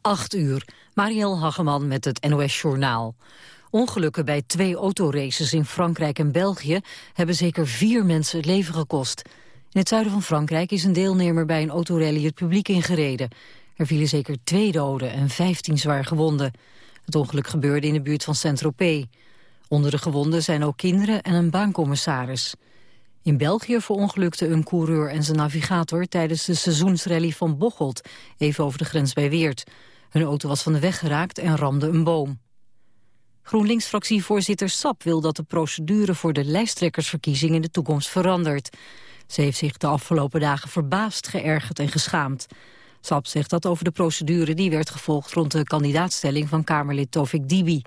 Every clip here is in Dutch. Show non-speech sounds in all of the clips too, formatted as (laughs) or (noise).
8 uur. Marielle Hageman met het NOS Journaal. Ongelukken bij twee autoraces in Frankrijk en België... hebben zeker vier mensen het leven gekost. In het zuiden van Frankrijk is een deelnemer bij een autorally het publiek ingereden. Er vielen zeker twee doden en 15 zwaar gewonden. Het ongeluk gebeurde in de buurt van Saint-Tropez. Onder de gewonden zijn ook kinderen en een baancommissaris. In België verongelukte een coureur en zijn navigator tijdens de seizoensrally van Bocholt, even over de grens bij Weert. Hun auto was van de weg geraakt en ramde een boom. GroenLinks-fractievoorzitter Sap wil dat de procedure voor de lijsttrekkersverkiezing in de toekomst verandert. Ze heeft zich de afgelopen dagen verbaasd, geërgerd en geschaamd. Sap zegt dat over de procedure die werd gevolgd rond de kandidaatstelling van Kamerlid Tovik Dibi.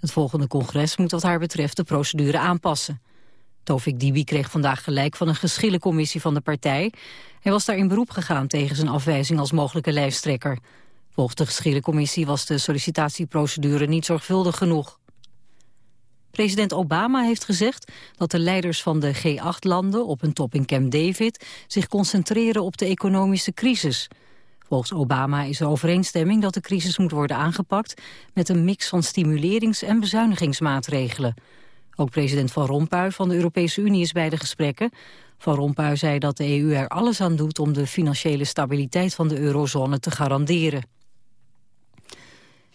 Het volgende congres moet wat haar betreft de procedure aanpassen. Tovik Dibi kreeg vandaag gelijk van een geschillencommissie van de partij. Hij was daar in beroep gegaan tegen zijn afwijzing als mogelijke lijsttrekker. Volgens de geschillencommissie was de sollicitatieprocedure niet zorgvuldig genoeg. President Obama heeft gezegd dat de leiders van de G8-landen op een top in Camp David zich concentreren op de economische crisis. Volgens Obama is er overeenstemming dat de crisis moet worden aangepakt met een mix van stimulerings- en bezuinigingsmaatregelen. Ook president Van Rompuy van de Europese Unie is bij de gesprekken. Van Rompuy zei dat de EU er alles aan doet om de financiële stabiliteit van de eurozone te garanderen.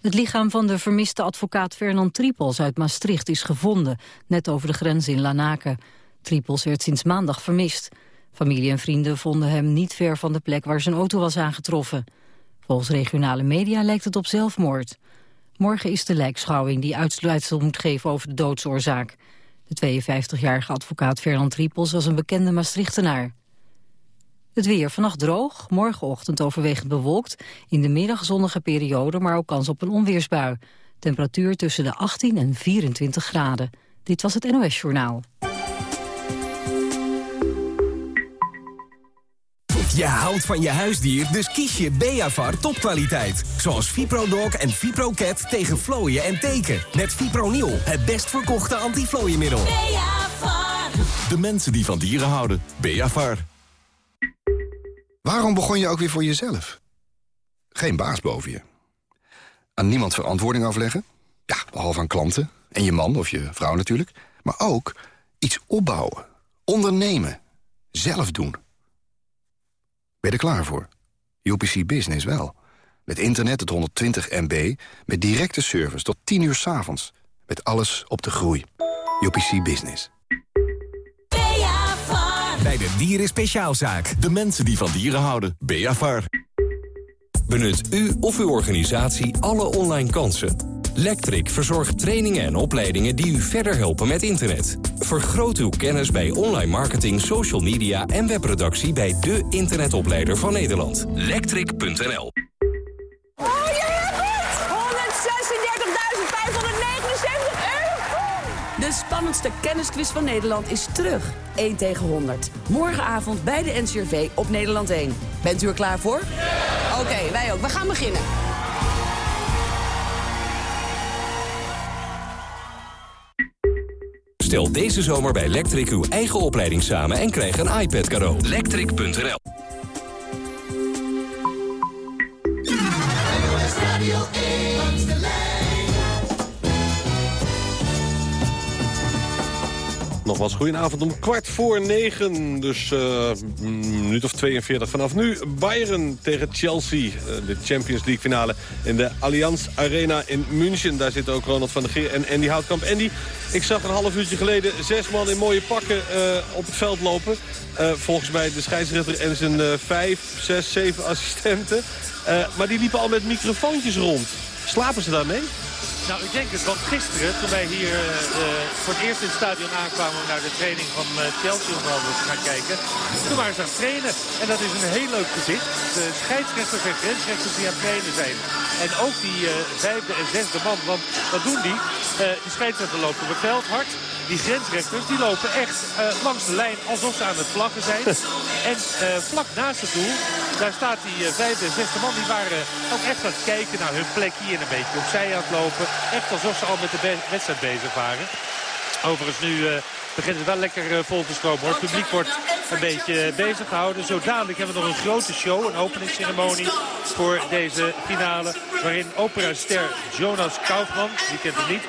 Het lichaam van de vermiste advocaat Fernand Tripels uit Maastricht is gevonden, net over de grens in Lanaken. Tripels werd sinds maandag vermist. Familie en vrienden vonden hem niet ver van de plek waar zijn auto was aangetroffen. Volgens regionale media lijkt het op zelfmoord. Morgen is de lijkschouwing die uitsluitsel moet geven over de doodsoorzaak. De 52-jarige advocaat Fernand Triepels was een bekende Maastrichtenaar. Het weer vannacht droog, morgenochtend overwegend bewolkt. In de middag zonnige periode, maar ook kans op een onweersbui. Temperatuur tussen de 18 en 24 graden. Dit was het NOS Journaal. Je houdt van je huisdier, dus kies je Beavar topkwaliteit. Zoals ViproDog en ViproCat tegen vlooien en teken. Met Fipronil, het best verkochte antiflooiemiddel. Beavar. De mensen die van dieren houden. Beavar. Waarom begon je ook weer voor jezelf? Geen baas boven je. Aan niemand verantwoording afleggen? Ja, behalve aan klanten. En je man of je vrouw natuurlijk. Maar ook iets opbouwen. Ondernemen. Zelf doen. Ben je er klaar voor? UPC Business wel. Met internet tot 120 MB, met directe service tot 10 uur s avonds. Met alles op de groei. UPC Business. Bij de Dieren Speciaalzaak. De mensen die van dieren houden. Beavar. Benut u of uw organisatie alle online kansen. Lectric verzorgt trainingen en opleidingen die u verder helpen met internet. Vergroot uw kennis bij online marketing, social media en webproductie bij de internetopleider van Nederland. Lectric.nl Oh, je hebt het! 136.579 euro! De spannendste kennisquiz van Nederland is terug. 1 tegen 100. Morgenavond bij de NCRV op Nederland 1. Bent u er klaar voor? Oké, wij ook. We gaan beginnen. Stel deze zomer bij Lectric uw eigen opleiding samen en krijg een iPad cadeau. Lectric.nl Nogmaals, goedenavond om kwart voor negen. Dus uh, een minuut of 42 vanaf nu. Bayern tegen Chelsea. Uh, de Champions League finale in de Allianz Arena in München. Daar zitten ook Ronald van der Geer en Andy Houtkamp. Andy, ik zag een half uurtje geleden zes man in mooie pakken uh, op het veld lopen. volgens mij de scheidsrechter en zijn vijf, zes, zeven assistenten. maar die liepen al met microfoontjes rond. Slapen ze daarmee? Nou, ik denk het, want gisteren, toen wij hier uh, voor het eerst in het stadion aankwamen... om naar de training van uh, Chelsea om te gaan kijken... toen waren ze aan het trainen. En dat is een heel leuk gezicht. De scheidsrechters en grensrechters die aan het trainen zijn. En ook die vijfde en zesde man, want wat doen die? die scheidsrechter loopt op het veld hard. Die grensrechters die lopen echt langs de lijn alsof ze aan het vlaggen zijn. (laughs) en vlak naast het doel, daar staat die vijfde en zesde man. Die waren ook echt aan het kijken naar hun plek hier een beetje opzij aan het lopen. Echt alsof ze al met de wedstrijd bezig waren. Overigens nu uh, beginnen ze wel lekker uh, vol te stromen. Het publiek wordt een beetje bezig gehouden. Zo dadelijk hebben we nog een grote show, een openingsceremonie voor deze finale. Waarin operaster Jonas Kaufman, wie kent hem niet,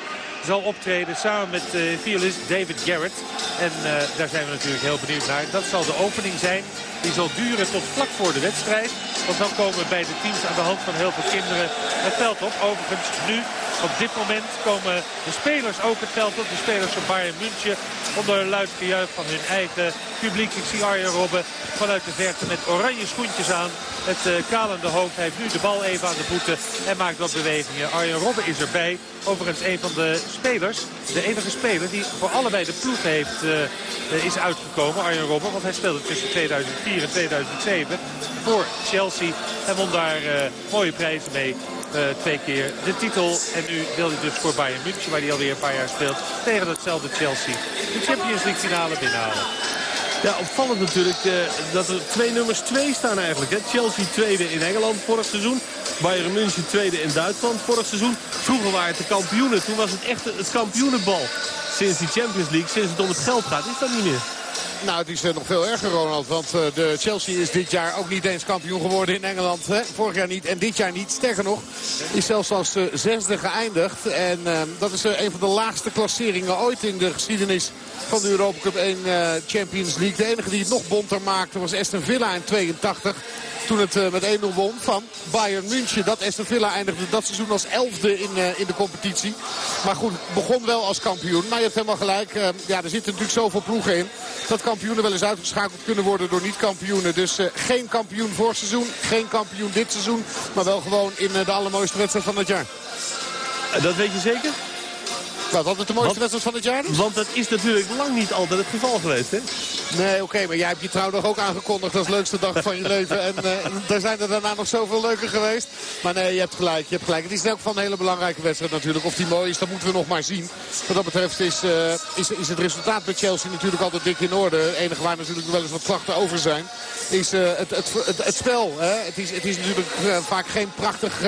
zal optreden samen met uh, violist David Garrett. En uh, daar zijn we natuurlijk heel benieuwd naar. Dat zal de opening zijn. Die zal duren tot vlak voor de wedstrijd. Want dan komen beide teams aan de hand van heel veel kinderen het veld op. Overigens nu op dit moment komen de spelers ook het veld op. De spelers van Bayern München onder luid gejuich van hun eigen publiek. Ik zie Arjen Robben vanuit de verte met oranje schoentjes aan. Het uh, kalende hoofd. Heeft nu de bal even aan de voeten en maakt wat bewegingen. Arjen Robben is erbij. Overigens een van de spelers, de enige speler die voor allebei de ploeg heeft, uh, is uitgekomen. Arjen Robben, want hij speelde tussen 2004 en 2007 voor Chelsea. En won daar mooie prijzen mee. Uh, twee keer de titel. En nu wil hij dus voor Bayern München, waar hij alweer een paar jaar speelt, tegen hetzelfde Chelsea. De Champions League finale binnenhalen. Ja, opvallend natuurlijk uh, dat er twee nummers twee staan eigenlijk. Hè? Chelsea tweede in Engeland vorig seizoen. Bayern München tweede in Duitsland vorig seizoen. Vroeger waren het de kampioenen. Toen was het echt het kampioenenbal. Sinds die Champions League, sinds het om het geld gaat, is dat niet meer. Nou, het is uh, nog veel erger, Ronald. Want uh, de Chelsea is dit jaar ook niet eens kampioen geworden in Engeland. Hè? Vorig jaar niet en dit jaar niet. Sterker nog, is zelfs als uh, zesde geëindigd. En dat is een van de laagste klasseringen ooit in de geschiedenis van de Europa Cup 1 Champions League. De enige die het nog bonter maakte was Aston Villa in 82. Toen het met 1-0 won van Bayern München. Dat Aston Villa eindigde dat seizoen als elfde in, in de competitie. Maar goed, begon wel als kampioen. Maar je hebt helemaal gelijk. Uh, ja, er zitten natuurlijk zoveel ploegen in. Dat kampioenen wel eens uitgeschakeld kunnen worden door niet-kampioenen. Dus geen kampioen voor seizoen. Geen kampioen dit seizoen. Maar wel gewoon in de allermooiste wedstrijd van het jaar. Dat weet je zeker? Wat is de mooiste wedstrijd van het jaar? Want dat is natuurlijk lang niet altijd het geval geweest, hè? Nee, oké, okay, maar jij hebt je trouwdag ook aangekondigd als leukste dag van je leven. En uh, daar zijn er daarna nog zoveel leuker geweest. Maar nee, je hebt gelijk, je hebt gelijk. Het is ook van een hele belangrijke wedstrijd natuurlijk. Of die mooi is, dat moeten we nog maar zien. Wat dat betreft is, uh, is, is het resultaat bij Chelsea natuurlijk altijd dik in orde. Het enige waar natuurlijk wel eens wat klachten over zijn, is uh, het, het, het, het, spel. Hè? Het, is, het is natuurlijk vaak geen prachtig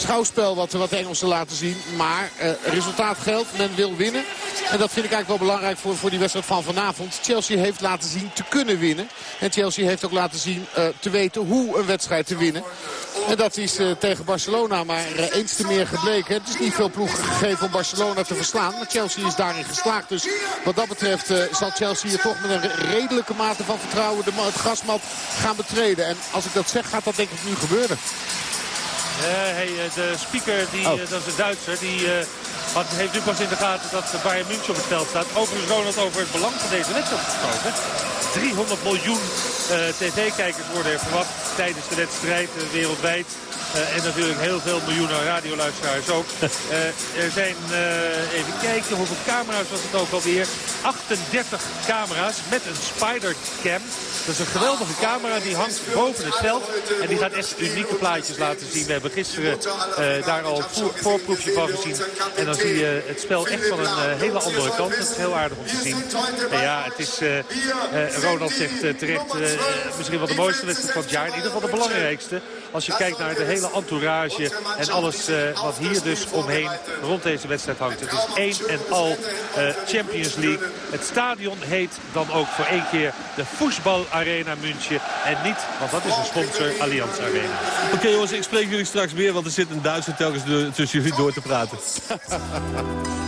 schouwspel wat, wat de Engelsen laten zien. Maar uh, resultaat geldt. Men wil winnen. En dat vind ik eigenlijk wel belangrijk voor, voor die wedstrijd van vanavond. Chelsea heeft laten zien te kunnen winnen. En Chelsea heeft ook laten zien uh, te weten hoe een wedstrijd te winnen. En dat is uh, tegen Barcelona maar eens te meer gebleken. Het is niet veel ploeg gegeven om Barcelona te verslaan. Maar Chelsea is daarin geslaagd. Dus wat dat betreft zal Chelsea hier toch met een redelijke mate van vertrouwen de, het gasmat gaan betreden. En als ik dat zeg, gaat dat denk ik nu gebeuren. Hey, de speaker, die, oh. uh, dat is een Duitser, die had, heeft nu pas in de gaten dat Bayern München op het veld staat. Overigens Ronald over het belang van deze wedstrijd gesproken. 300 miljoen tv-kijkers worden er verwacht tijdens de wedstrijd wereldwijd. Uh, en natuurlijk heel veel miljoenen radioluisteraars ook. Uh, (laughs) er zijn, uh, even kijken, hoeveel camera's was het ook alweer? 38 camera's met een spider-cam. Dat is een geweldige camera, die hangt boven het veld. En die gaat echt unieke plaatjes laten zien. We hebben gisteren daar al een voorproefje van gezien. En dan zie je het spel echt van een hele andere kant. Dat is heel aardig om te zien. En ja, het is, Ronald zegt terecht, misschien wel de mooiste wedstrijd van het jaar. In ieder geval de belangrijkste. Als je kijkt naar de hele entourage en alles uh, wat hier dus omheen rond deze wedstrijd hangt. Het is één en al uh, Champions League. Het stadion heet dan ook voor één keer de Voetbal Arena München. En niet, want dat is een sponsor, Allianz Arena. Oké jongens, ik spreek jullie straks weer, want er zit een Duitser telkens tussen jullie door te praten. (laughs)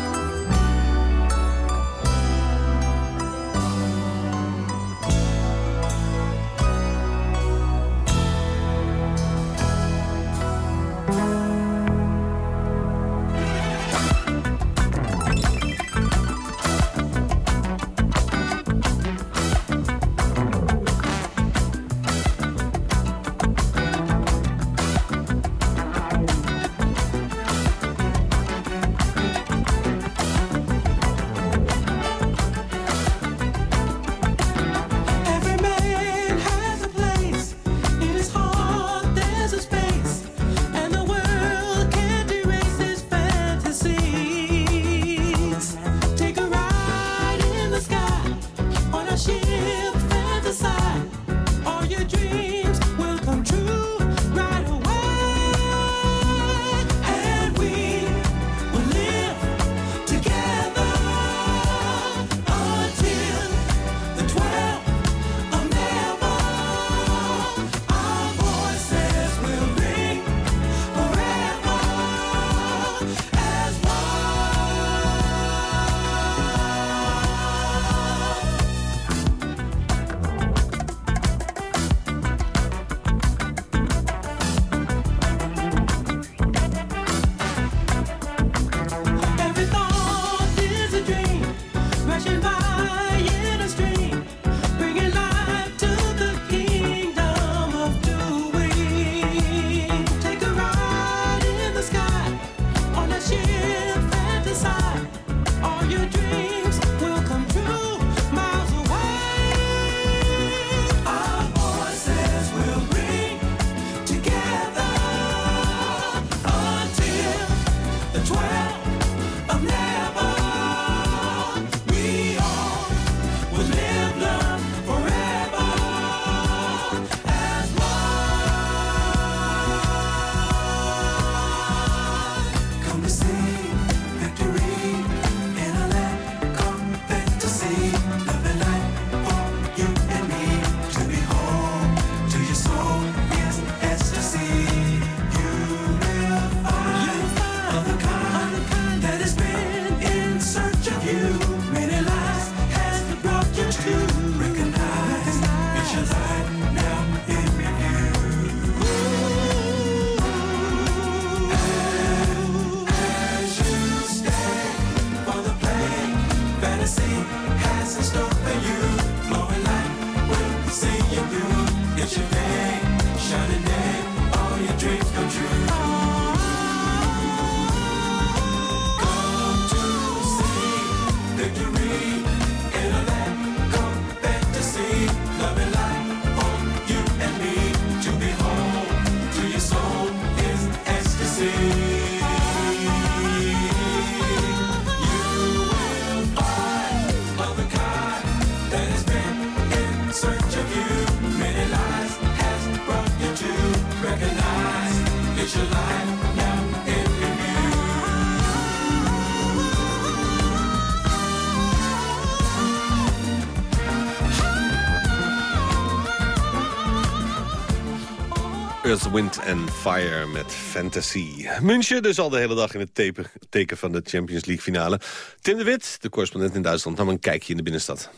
Wind and Fire met Fantasy. München dus al de hele dag in het teken, van de Champions League finale. Tim de Wit, de correspondent in Duitsland, nam een kijkje in de binnenstad.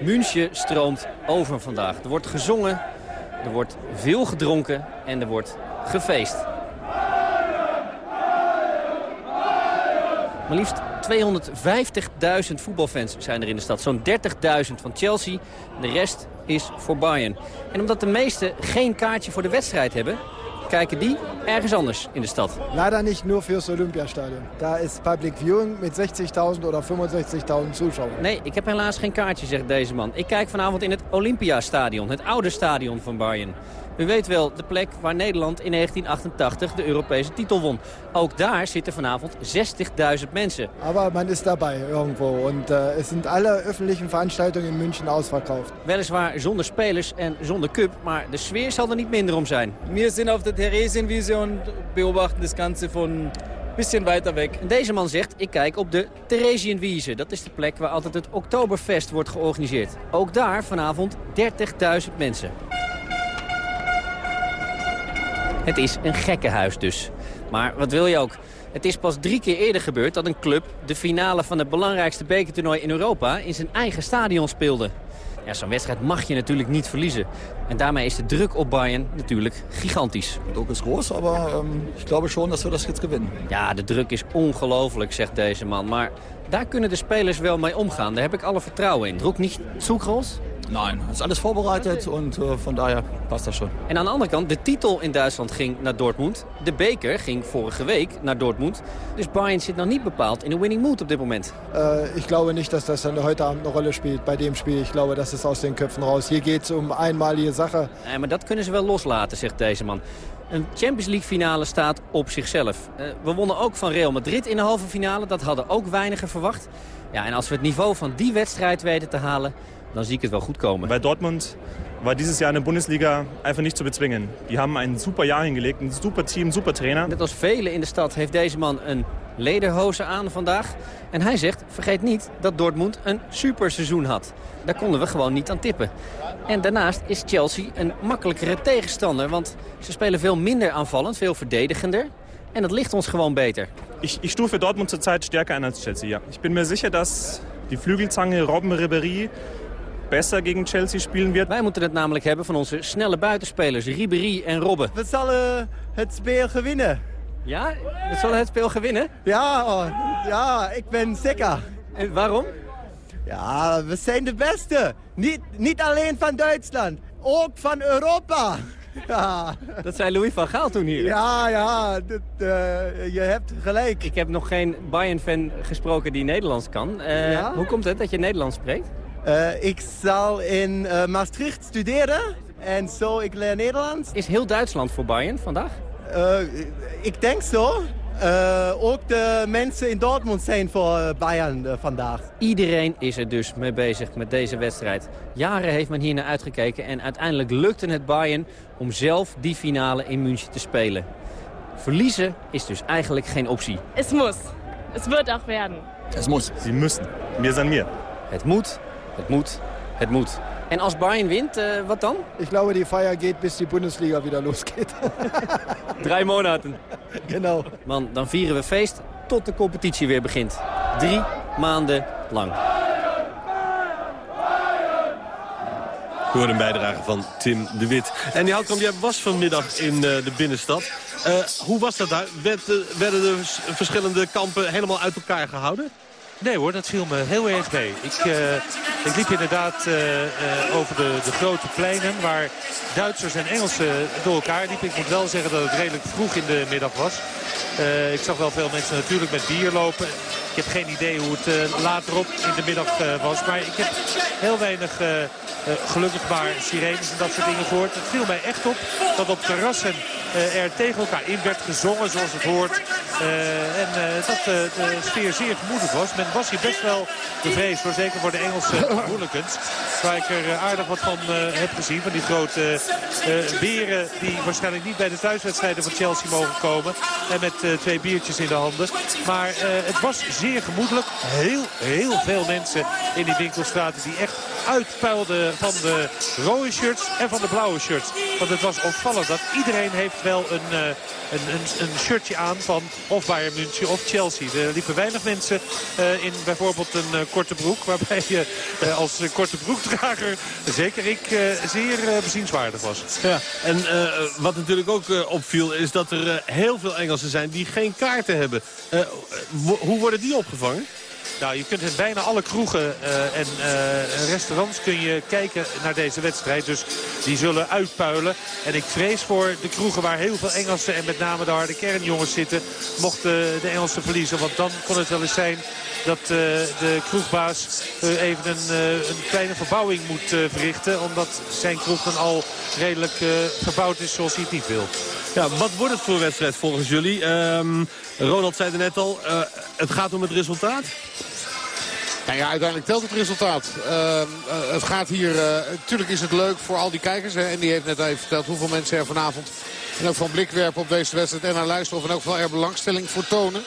München stroomt over vandaag. Er wordt gezongen, er wordt veel gedronken en er wordt gefeest. Maar liefst 250.000 voetbalfans zijn er in de stad. Zo'n 30.000 van Chelsea. De rest is voor Bayern. En omdat de meesten geen kaartje voor de wedstrijd hebben... kijken die ergens anders in de stad. Leider nicht nur fürs Olympiastadion. Da ist Public Viewing mit 60.000 oder 65.000 Zuschauern. Nee, ik heb helaas geen kaartje, zegt deze man. Ik kijk vanavond in het Olympiastadion, het oude stadion van Bayern. U weet wel, de plek waar Nederland in 1988 de Europese titel won. Ook daar zitten vanavond 60.000 mensen. Aber man ist dabei irgendwo äh, es sind alle öffentlichen Veranstaltungen in München ausverkauft. Weliswaar zonder spelers en zonder cup, maar de sfeer zal er niet minder om zijn. Wir sind auf der Theresienwiese und beobachten das Ganze von bisschen weiter weg. Deze man zegt, ik kijk op de Theresienwiese. Dat is de plek waar altijd het Oktoberfest wordt georganiseerd. Ook daar vanavond 30.000 mensen. Het is een gekkenhuis dus. Maar wat wil je ook? Het is pas drie keer eerder gebeurd dat een club de finale van het belangrijkste bekertoernooi in Europa in zijn eigen stadion speelde. Ja, zo'n wedstrijd mag je natuurlijk niet verliezen. En daarmee is de druk op Bayern natuurlijk gigantisch. De druk is groot, maar ähm, ik glaube schon dat we dat jetzt gewinnen. Ja, de druk is ongelooflijk, zegt deze man. Maar daar kunnen de spelers wel mee omgaan. Daar heb ik alle vertrouwen in. Druk niet zu groß? Nein, het is alles voorbereid en uh, van daher past dat schon. En aan de andere kant, de titel in Duitsland ging naar Dortmund. De beker ging vorige week naar Dortmund. Dus Bayern zit nog niet bepaald in een winning mood op dit moment. Uh, ich glaube nicht, dass das dann heute Abend eine Rolle spielt bei dem Spiel. Ich glaube, das ist aus den Köpfen raus. Hier geht es um einmalige Sache. Nee, maar dat kunnen ze wel loslaten, zegt deze man. Een Champions League finale staat op zichzelf. Uh, we wonnen ook van Real Madrid in de halve finale. Dat hadden ook weinigen verwacht. Ja, en als we het niveau van die wedstrijd weten te halen dan zie ik het wel goed komen. Bij Dortmund war dieses Jahr in der Bundesliga einfach nicht zu bezwingen. Die haben ein super Jahr hingelegt, een super Team, super Trainer. Net als velen in de stad heeft deze man een lederhozen aan vandaag. En hij zegt, vergeet niet dat Dortmund een superseizoen had. Daar konden we gewoon niet aan tippen. En daarnaast is Chelsea een makkelijkere tegenstander. Want ze spelen veel minder aanvallend, veel verdedigender. En dat ligt ons gewoon beter. Ich, ich stufe Dortmund zurzeit stärker ein als Chelsea, ja. Ich bin mir sicher, dass die Flügelzange Robben Ribéry besser gegen Chelsea spelen wird. Wij moeten het namelijk hebben van onze snelle buitenspelers Ribéry en Robben. We zullen het spel gewinnen. Ja? We zullen het spel gewinnen? Ja, oh, ja ik ben zeker. En waarom? Ja, we zijn de beste. Niet, niet alleen van Duitsland, ook van Europa. (laughs) Ja. Dat zei Louis van Gaal toen hier. Ja, ja, dat, uh, je hebt gelijk. Ik heb nog geen Bayern-fan gesproken die Nederlands kan. Uh, ja? Hoe komt het dat je Nederlands spreekt? Uh, ik zal in Maastricht studeren en zo ik leer Nederlands. Is heel Duitsland voor Bayern vandaag? ik denk zo. Uh, ook de mensen in Dortmund zijn voor Bayern uh, vandaag. Iedereen is er dus mee bezig met deze wedstrijd. Jaren heeft men hier naar uitgekeken en uiteindelijk lukte het Bayern om zelf die finale in München te spelen. Verliezen is dus eigenlijk geen optie. Het moet. Het wordt ook werden. Het moet. Ze müssen. Meer zijn meer. Het moet, het moet, het moet. En als Bayern wint, uh, wat dan? Ich glaube, die Feier geht, bis die Bundesliga wieder losgeht. (laughs) Drie maanden. Genau. Man, dan vieren we feest tot de competitie weer begint. Drie maanden lang. We horen een bijdrage van Tim de Wit. En die Houtkamp, jij was vanmiddag in uh, de binnenstad. Uh, hoe was dat daar? Werd, uh, werden de verschillende kampen helemaal uit elkaar gehouden? Nee hoor, dat viel me heel erg mee. Ik, uh, ik liep inderdaad uh, uh, over de, de grote pleinen waar Duitsers en Engelsen door elkaar liepen. Ik moet wel zeggen dat het redelijk vroeg in de middag was. ik zag wel veel mensen natuurlijk met bier lopen. Ik heb geen idee hoe het later op in de middag was. Maar ik heb heel weinig gelukkig maar sirenes en dat soort dingen gehoord. Het viel mij echt op dat op terrassen er tegen elkaar in werd gezongen zoals het hoort. en dat de sfeer zeer gemoedig was. Men was hier best wel bevreesd voor, zeker voor de Engelse (laughs) hooligans. Waar ik er aardig wat van heb gezien. Van die grote beren die waarschijnlijk niet bij de thuiswedstrijden van Chelsea mogen komen. En met twee biertjes in de handen. Maar het was zeer gemoedelijk. Heel, heel veel mensen in die winkelstraten die echt uitpuilde van de rode shirts en van de blauwe shirts. Want het was opvallend dat iedereen heeft wel een, uh, een, een, een, shirtje aan van of Bayern München of Chelsea. Er liepen weinig mensen uh, in bijvoorbeeld een uh, korte broek. (laughs) Waarbij je als korte broekdrager, zeker ik, zeer bezienswaardig was. Ja, en wat natuurlijk ook opviel is dat er heel veel Engelsen zijn die geen kaarten hebben. hoe worden die opgevangen? Nou, je kunt in bijna alle kroegen uh, en uh, restaurants kun je kijken naar deze wedstrijd. Dus die zullen uitpuilen. En ik vrees voor de kroegen waar heel veel Engelsen en met name de harde kernjongens zitten... mochten de Engelsen verliezen. Want dan kon het wel eens zijn dat uh, de kroegbaas even een, een, kleine verbouwing moet verrichten. Omdat zijn kroeg dan al redelijk verbouwd is zoals hij het niet wil. Ja, wat wordt het voor wedstrijd volgens jullie? Um, Ronald zei er net al, uh, het gaat om het resultaat. Nou ja, uiteindelijk telt het resultaat. Uh, uh, het gaat hier... natuurlijk is het leuk voor al die kijkers. Hè, en die heeft net even verteld hoeveel mensen er vanavond... en ook van blik werpen op deze wedstrijd en naar luisteren... of in elk geval er belangstelling voor tonen.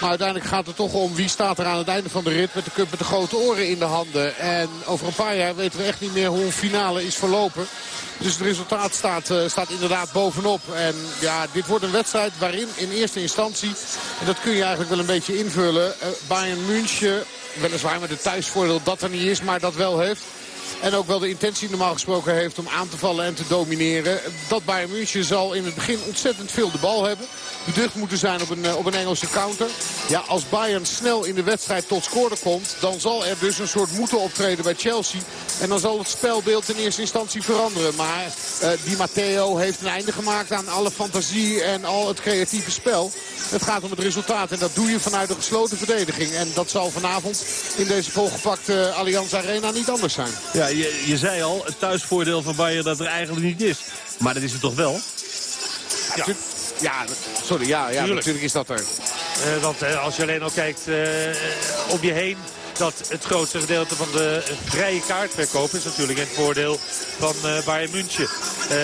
Maar uiteindelijk gaat het toch om wie staat er aan het einde van de rit... met de cup met de grote oren in de handen. En over een paar jaar weten we echt niet meer hoe een finale is verlopen. Dus het resultaat staat, uh, staat inderdaad bovenop. En ja, dit wordt een wedstrijd waarin in eerste instantie... en dat kun je eigenlijk wel een beetje invullen... Uh, Bayern München, weliswaar met het thuisvoordeel dat er niet is... maar dat wel heeft... En ook wel de intentie normaal gesproken heeft om aan te vallen en te domineren. Dat Bayern München zal in het begin ontzettend veel de bal hebben. Beducht moeten zijn op een, eh, op een Engelse counter. Ja, als Bayern snel in de wedstrijd tot scoren komt... dan zal er dus een soort moeten optreden bij Chelsea. En dan zal het spelbeeld in eerste instantie veranderen. Maar uh, Di Matteo heeft een einde gemaakt aan alle fantasie en al het creatieve spel. Het gaat om het resultaat en dat doe je vanuit de gesloten verdediging. En dat zal vanavond in deze volgepakte Allianz Arena niet anders zijn. Ja, je, je zei al, het thuisvoordeel van Bayern dat er eigenlijk niet is. Maar dat is het toch wel? Ja. Ja, sorry, ja, ja natuurlijk is dat er. Uh, want uh, als je alleen al kijkt uh, om je heen dat het grootste gedeelte van de vrije kaartverkoop is natuurlijk in het voordeel van uh, Bayern München. Uh,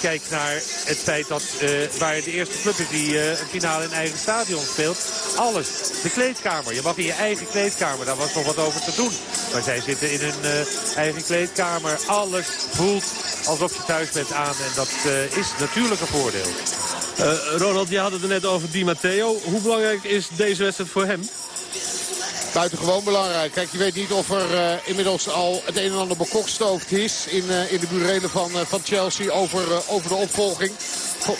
kijk naar het feit dat uh, waar de eerste club is die een finale in eigen stadion speelt. Alles. De kleedkamer. Je mag in je eigen kleedkamer. Daar was nog wat over te doen. Maar zij zitten in hun eigen kleedkamer. Alles voelt alsof je thuis bent aan. En dat is natuurlijk een voordeel. Ronald, je had het er net over Di Matteo. Hoe belangrijk is deze wedstrijd voor hem? Buitengewoon belangrijk. Kijk, je weet niet of er uh, inmiddels al het een en ander bekokstoofd is in, uh, in de burelen van, uh, van Chelsea over, over de opvolging.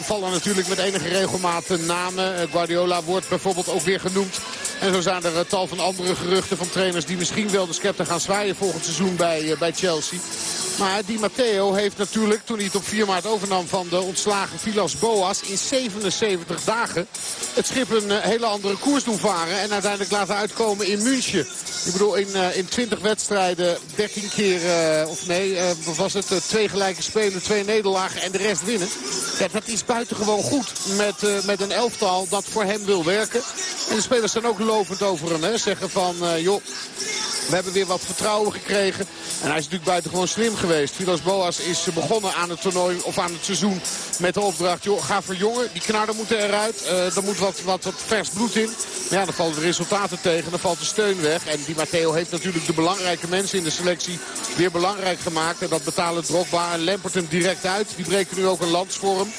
Vallen natuurlijk met enige regelmaat namen. Guardiola wordt bijvoorbeeld ook weer genoemd. En zo zijn er tal van andere geruchten van trainers die misschien wel de scepter gaan zwaaien volgend seizoen bij, bij Chelsea. Maar Di Matteo heeft natuurlijk, toen hij het op 4 maart overnam van de ontslagen Vilas Boas... in 77 dagen het schip een hele andere koers doen varen. En uiteindelijk laten uitkomen in München. Ik bedoel, in, in 20 wedstrijden 13 keer, of nee, was het twee gelijke spelen, twee nederlagen en de rest winnen. Ja, dat is buitengewoon goed met, met een elftal dat voor hem wil werken. En de spelers zijn ook lovend over hem. Hè. Zeggen van, joh, we hebben weer wat vertrouwen gekregen. En hij is natuurlijk buitengewoon slim geweest. Vilas Boas is begonnen aan het toernooi of aan het seizoen met de opdracht. Joh, ga verjongen. Die knarden moeten eruit. Uh, er moet wat, wat, wat vers bloed in. Maar ja, dan vallen de resultaten tegen. Dan valt de steun weg. En Di Matteo heeft natuurlijk de belangrijke mensen in de selectie weer belangrijk gemaakt. En dat betalen Drogba en Lampert hem direct uit. Die breken nu ook een landsvorm.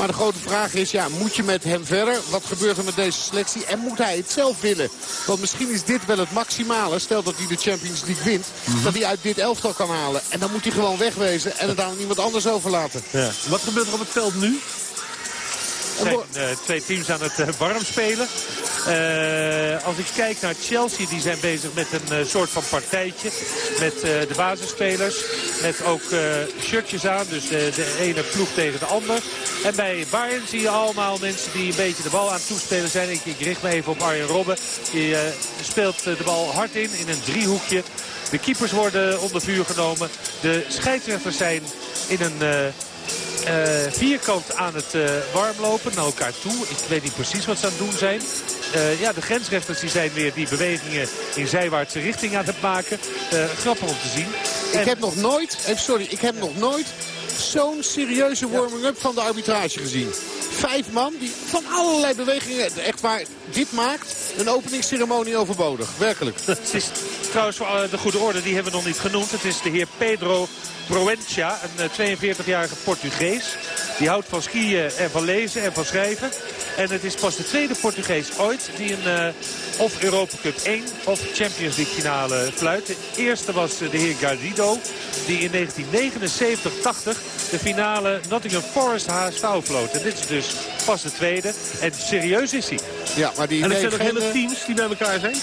Maar de grote vraag is, ja, moet je met hem verder? Wat gebeurt er met deze selectie? En moet hij het zelf willen? Want misschien is dit wel het maximale. Stel dat hij de Champions League wint. Mhm. Dat hij uit dit elftal kan halen. En dan moet hij gewoon wegwezen en het aan iemand anders overlaten. Ja. Wat gebeurt er op het veld nu? Zijn uh, twee teams aan het uh, warm spelen. Uh, als ik kijk naar Chelsea, die zijn bezig met een soort van partijtje. Met de basisspelers. Met ook shirtjes aan. Dus de ene ploeg tegen de ander. En bij Bayern zie je allemaal mensen die een beetje de bal aan het toespelen zijn. Ik, ik richt me even op Arjen Robben. Die speelt de bal hard in, in een driehoekje. De keepers worden onder vuur genomen. De scheidsrechters zijn in een uh, vierkant aan het uh, warmlopen naar elkaar toe. Ik weet niet precies wat ze aan het doen zijn. Uh, ja, de grensrechters die zijn weer die bewegingen in zijwaartse richting aan het maken. grappig om te zien. Ik heb nog nooit, sorry, ik heb nog nooit zo'n serieuze warming-up van de arbitrage gezien. Vijf man die van allerlei bewegingen, echt waar, dit maakt een openingsceremonie overbodig. Werkelijk. (laughs) Het is trouwens voor eh, de goede orde, die hebben we nog niet genoemd. Het is de heer Pedro Proencia, een 42-jarige Portugees. Die houdt van skiën en van lezen en van schrijven. En het is pas de tweede Portugees ooit die een uh, of Europa Cup 1 of Champions League finale fluit. De eerste was de heer Garrido die in 1979-80 de finale Nottingham Forest HSV floot. En dit is dus pas de tweede. En serieus is hij. Ja, maar die en er zijn ook hele teams die bij elkaar zijn?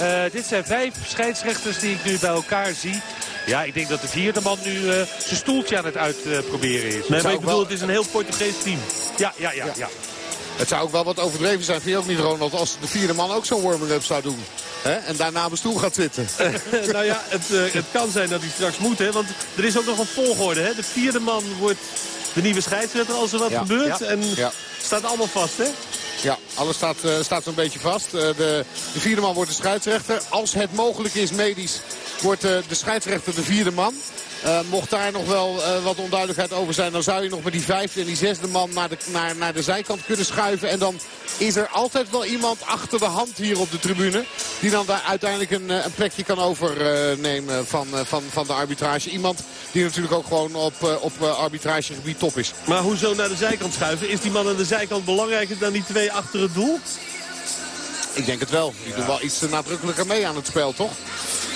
Uh, dit zijn vijf scheidsrechters die ik nu bij elkaar zie. Ja, ik denk dat de vierde man nu uh, zijn stoeltje aan het uitproberen uh, is. Nee, maar ik bedoel, het is een heel Portugees team. Ja, ja, ja. ja. ja. Het zou ook wel wat overdreven zijn, vind je ook niet Ronald, als de vierde man ook zo'n warming-up zou doen. Hè? En daarna op stoel gaat zitten. (laughs) nou ja, het, uh, het kan zijn dat hij straks moet. Hè? Want er is ook nog een volgorde. Hè? De vierde man wordt de nieuwe scheidsrechter als er wat Ja. gebeurt. Ja. En staat allemaal vast, hè? Ja, alles staat, eh, staat zo'n beetje vast. Eh, de, de vierde man wordt de scheidsrechter. Als het mogelijk is medisch, wordt eh, de scheidsrechter de vierde man. Mocht daar nog wel wat onduidelijkheid over zijn... dan zou je nog met die vijfde en die zesde man naar de, naar, naar de zijkant kunnen schuiven. En dan is er altijd wel iemand achter de hand hier op de tribune... die dan daar uiteindelijk een, een plekje kan overnemen van, van, van de arbitrage. Iemand die natuurlijk ook gewoon op, op arbitragegebied top is. Maar hoezo naar de zijkant schuiven? Is die man aan de zijkant belangrijker dan die twee achter het doel? Ik denk het wel. Die doen wel iets nadrukkelijker mee aan het spel, toch?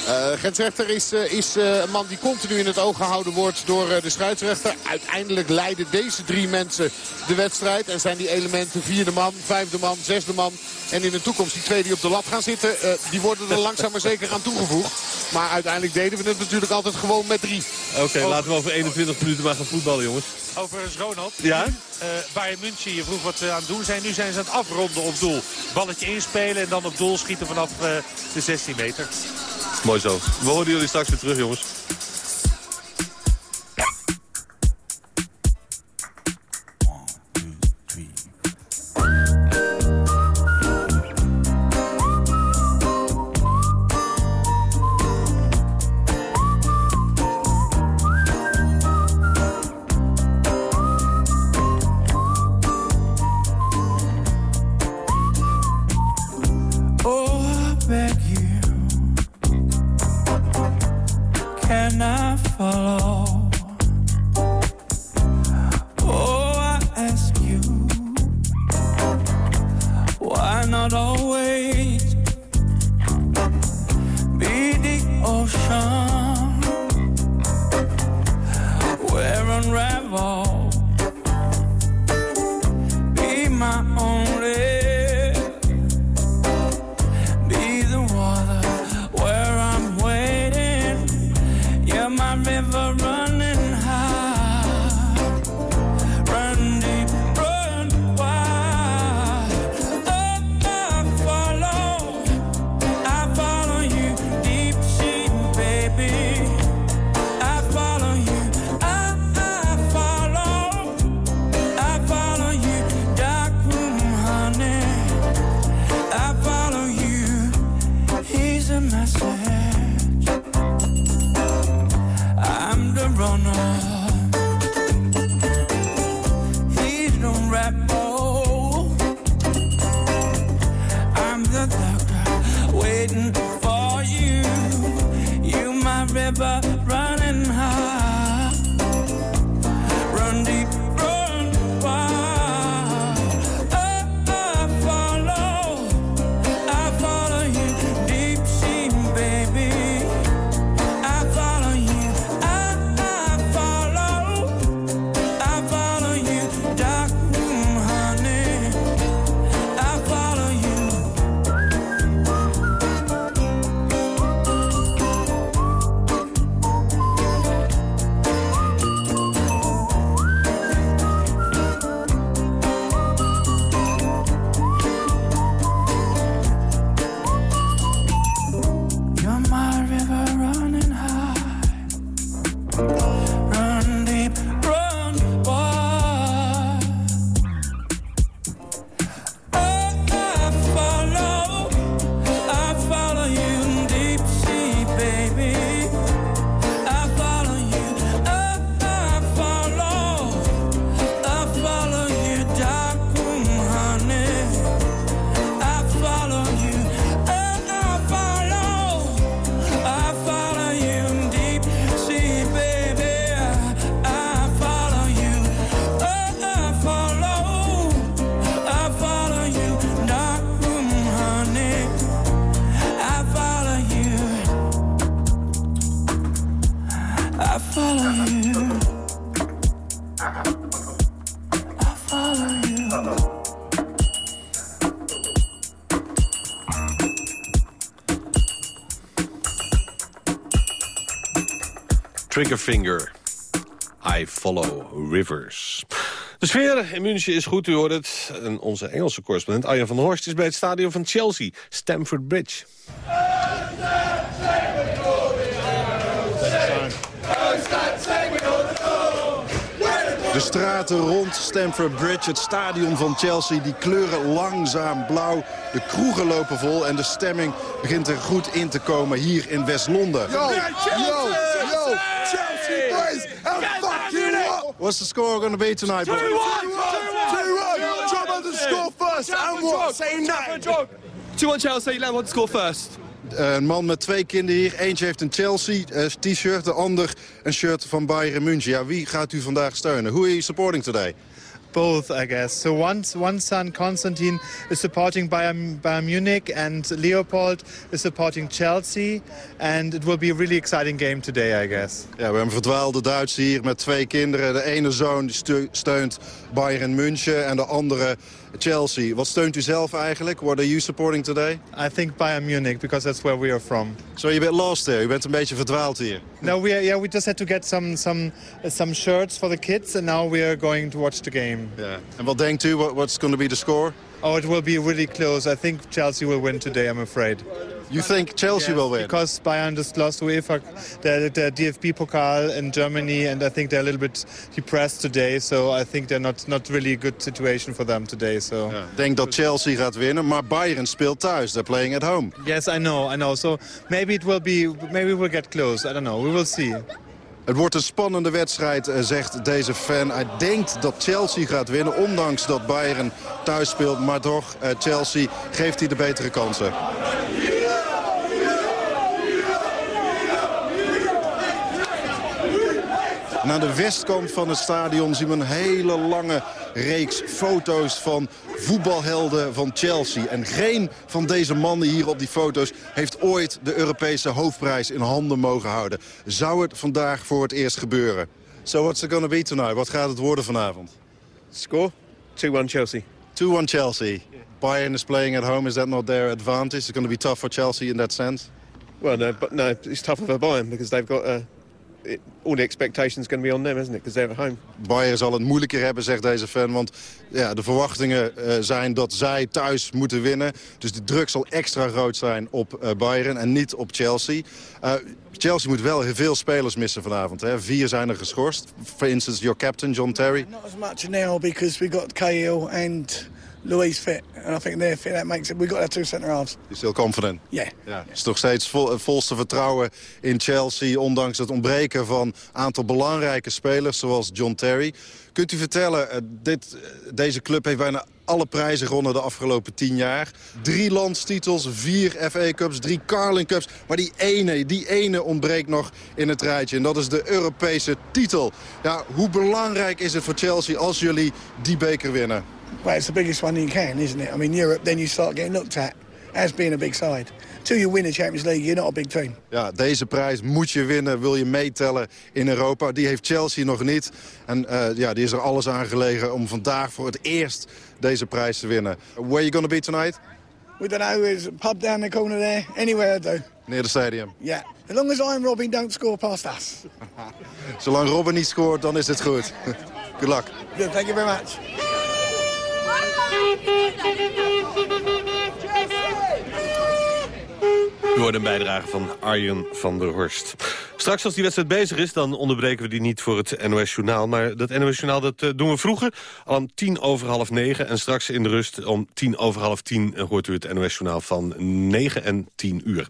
Eh grensrechter is, eh, is eh, een man die continu in het oog gehouden wordt door eh, de scheidsrechter. Uiteindelijk leiden deze drie mensen de wedstrijd. En zijn die elementen vierde man, vijfde man, zesde man. En in de toekomst die twee die op de lat gaan zitten. eh, die worden er langzaam maar zeker aan toegevoegd. Maar uiteindelijk deden we het natuurlijk altijd gewoon met drie. Oké, laten we over 21 minuten maar gaan voetballen, jongens. Overigens, Ronald. Ja? Uh, Bayern München, je vroeg wat ze aan het doen zijn. Nu zijn ze aan het afronden op doel. Balletje inspelen en dan op doel schieten vanaf uh, de 16 meter. Mooi zo. We horen jullie straks weer terug, jongens. Triggerfinger. I follow rivers. De sfeer in München is goed, u hoort het. En onze Engelse correspondent Arjen van Horst is bij het stadion van Chelsea, Stamford Bridge. De straten rond Stamford Bridge, het stadion van Chelsea, die kleuren langzaam blauw. De kroegen lopen vol en de stemming begint er goed in te komen hier in West-Londen. Yo, yo, yo, Chelsea boys, and fuck you up! What's the score going to be tonight, boys? 2-1! 2-1! Trouble to score first, and what? Say nothing! 2-1 Chelsea, let one score first. Een man met twee kinderen hier. Eentje heeft een Chelsea-t-shirt, de ander een shirt van Bayern München. Ja, wie gaat u vandaag steunen? Who are you supporting today? Both, I guess. So one, one son, Constantine, is supporting Bayern, Bayern Munich, and Leopold is supporting Chelsea. And it will be a really exciting game today, I guess. Ja, we hebben een verdwaalde Duitser hier met twee kinderen. De ene zoon steunt Bayern München en de andere Chelsea. Wat steunt u zelf eigenlijk? What are you supporting today? I think Bayern Munich, because that's where we are from. So you bit lost there. U bent een beetje verdwaald hier. No, we are, yeah, we just had to get some some some shirts for the kids, and now we are going to watch the game. Ja. En wat denkt u? What, what's going to be the score? Oh, it will be really close. I think Chelsea will win today. I'm afraid. You think Chelsea Yes, will win? Because Bayern just lost UEFA, the, the DFB Pokal in Germany, and I think they're a little bit depressed today. So I think they're not not really a good situation for them today. So. Ik denk dat Chelsea gaat winnen, maar Bayern speelt thuis. They're playing at home. Yes, I know, I know. So maybe it will be, maybe we'll get close. I don't know. We will see. Het wordt een spannende wedstrijd, eh, zegt deze fan. Hij denkt dat Chelsea gaat winnen, ondanks dat Bayern thuis speelt. Maar toch, eh, Chelsea geeft hij de betere kansen. En aan de westkant van het stadion zien we een hele lange reeks foto's van voetbalhelden van Chelsea. En geen van deze mannen hier op die foto's heeft ooit de Europese hoofdprijs in handen mogen houden. Zou het vandaag voor het eerst gebeuren? So what's it gonna be tonight? Wat gaat het worden vanavond? Score? 2-1 Chelsea. 2-1 Chelsea. Bayern is playing at home. Is that not their advantage? It's going to be tough for Chelsea in that sense? Well, no, but no, it's tougher for Bayern because they've got uh, it, all the expectations going to be on them, isn't it? Because they're at home. Bayern zal het moeilijker hebben, zegt deze fan. Want ja, de verwachtingen eh, zijn dat zij thuis moeten winnen. Dus de druk zal extra groot zijn op eh, Bayern en niet op Chelsea. Eh, Chelsea moet wel heel veel spelers missen vanavond. Hè. Vier zijn er geschorst. For instance, your captain, John Terry. Not as much now because we got Cahill and Louise fit, and I think they're fit. That makes it. We got our two centre halves. Is still confident? Yeah. Ja, is nog steeds vol, het volste vertrouwen in Chelsea... ondanks het ontbreken van een aantal belangrijke spelers zoals John Terry. Kunt u vertellen, eh, dit, eh, deze club heeft bijna alle prijzen gewonnen de afgelopen tien jaar. Drie landstitels, vier FA Cups, drie Carling Cups. Maar die ene, die ene ontbreekt nog in het rijtje. En dat is de Europese titel. Ja, hoe belangrijk is het voor Chelsea als jullie die beker winnen? Well, it's the biggest one you can, isn't it? I mean, Europe, then you start getting looked at as being a big side. Till you win the Champions League, you're not a big team. Ja, deze prijs moet je winnen, wil je meetellen in Europa. Die heeft Chelsea nog niet. En eh, ja, die is er alles aan gelegen om vandaag voor het eerst deze prijs te winnen. Where are you going to be tonight? We don't know. A pub down the corner there. Anywhere, though. Near the stadium. Yeah. As long as I and Robin don't score past us. (laughs) Zolang Robben niet scoort, dan is het goed. (laughs) Good luck. Good. Thank you very much. U hoort een bijdrage van Arjen van der Horst. Straks als die wedstrijd bezig is, dan onderbreken we die niet voor het NOS Journaal. Maar dat NOS Journaal dat, eh, doen we vroeger, al om tien over half negen. En straks in de rust om tien over half tien eh, hoort u het NOS Journaal van negen en tien uur.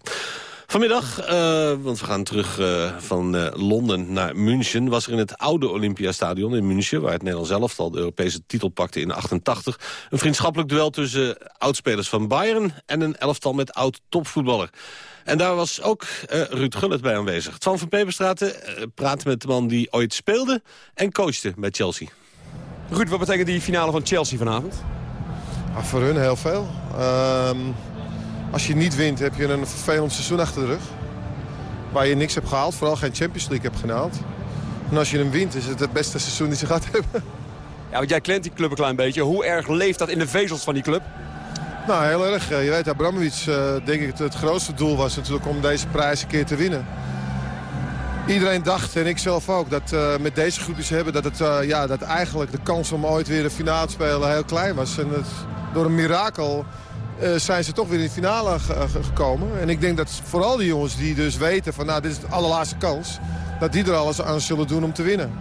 Vanmiddag, eh, want we gaan terug eh, van eh, Londen naar München... was er in het oude Olympiastadion in München... waar het Nederlands elftal de Europese titel pakte in 88... een vriendschappelijk duel tussen oudspelers van Bayern... en een elftal met oud-topvoetballer. En daar was ook eh, Ruud Gullit bij aanwezig. Twan van Peperstraten eh, praatte met de man die ooit speelde... en coachte bij Chelsea. Ruud, wat betekent die finale van Chelsea vanavond? Ah, voor hun heel veel. Ehm, als je niet wint, heb je een vervelend seizoen achter de rug. Waar je niks hebt gehaald, vooral geen Champions League hebt gehaald. En als je hem wint, is het het beste seizoen die ze gehad hebben. Ja, want jij kent die club een klein beetje. Hoe erg leeft dat in de vezels van die club? Nou, heel erg. Eh, Je weet, Abramovic, eh, denk ik, het, grootste doel was natuurlijk om deze prijs een keer te winnen. Iedereen dacht, en ik zelf ook, dat uh, met deze groep die ze hebben... Dat, het, uh, ja, dat eigenlijk de kans om ooit weer de finale te spelen heel klein was. En het, door een mirakel zijn ze toch weer in de finale gekomen. En ik denk dat vooral die jongens die dus weten van... nou, dit is de allerlaatste kans, dat die er alles aan zullen doen om te winnen.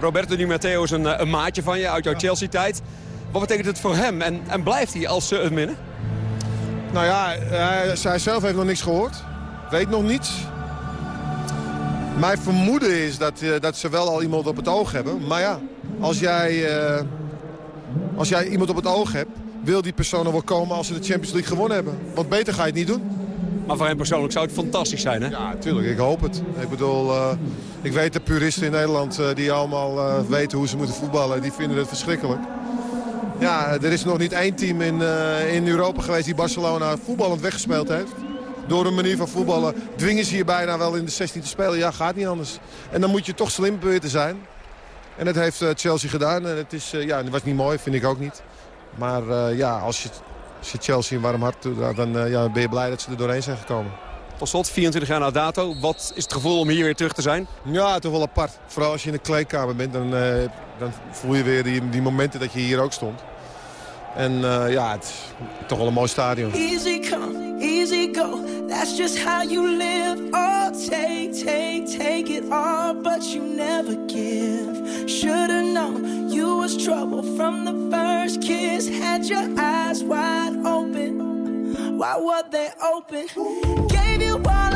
Roberto Di Matteo is een, een maatje van je uit jouw Chelsea-tijd. Wat betekent het voor hem en, en blijft hij als ze het winnen? Nou ja, hij, hij zelf heeft nog niks gehoord. Weet nog niets. Mijn vermoeden is dat, uh, dat ze wel al iemand op het oog hebben. Maar ja, als jij, uh, als jij iemand op het oog hebt... wil die persoon er wel komen als ze de Champions League gewonnen hebben. Want beter ga je het niet doen. Maar voor hem persoonlijk zou het fantastisch zijn, hè? Ja, natuurlijk. Ik hoop het. Ik bedoel, uh, ik weet de puristen in Nederland... die allemaal weten hoe ze moeten voetballen. Die vinden het verschrikkelijk. Ja, er is nog niet één team in, in Europa geweest... die Barcelona voetballend weggespeeld heeft door een manier van voetballen dwingen ze je bijna wel in de 16 te spelen. Ja, gaat niet anders. En dan moet je toch slim proberen te zijn. En dat heeft Chelsea gedaan. En het, is, ja, het was niet mooi, vind ik ook niet. Maar uh, ja, als je, als je Chelsea een warm hart toedraagt, dan ja, ben je blij dat ze er doorheen zijn gekomen. Tot slot, 24 jaar na dato. Wat is het gevoel om hier weer terug te zijn? Ja, toch wel apart. Vooral als je in de kleedkamer bent, dan, dan voel je weer die, die momenten dat je hier ook stond. En uh, ja, het is toch wel een mooi stadion. Easy come, easy go, that's just how you live. Oh, take, take, take it all, but you never give. Should've known you was trouble from the first kiss. Had your eyes wide open, why were they open? Gave you all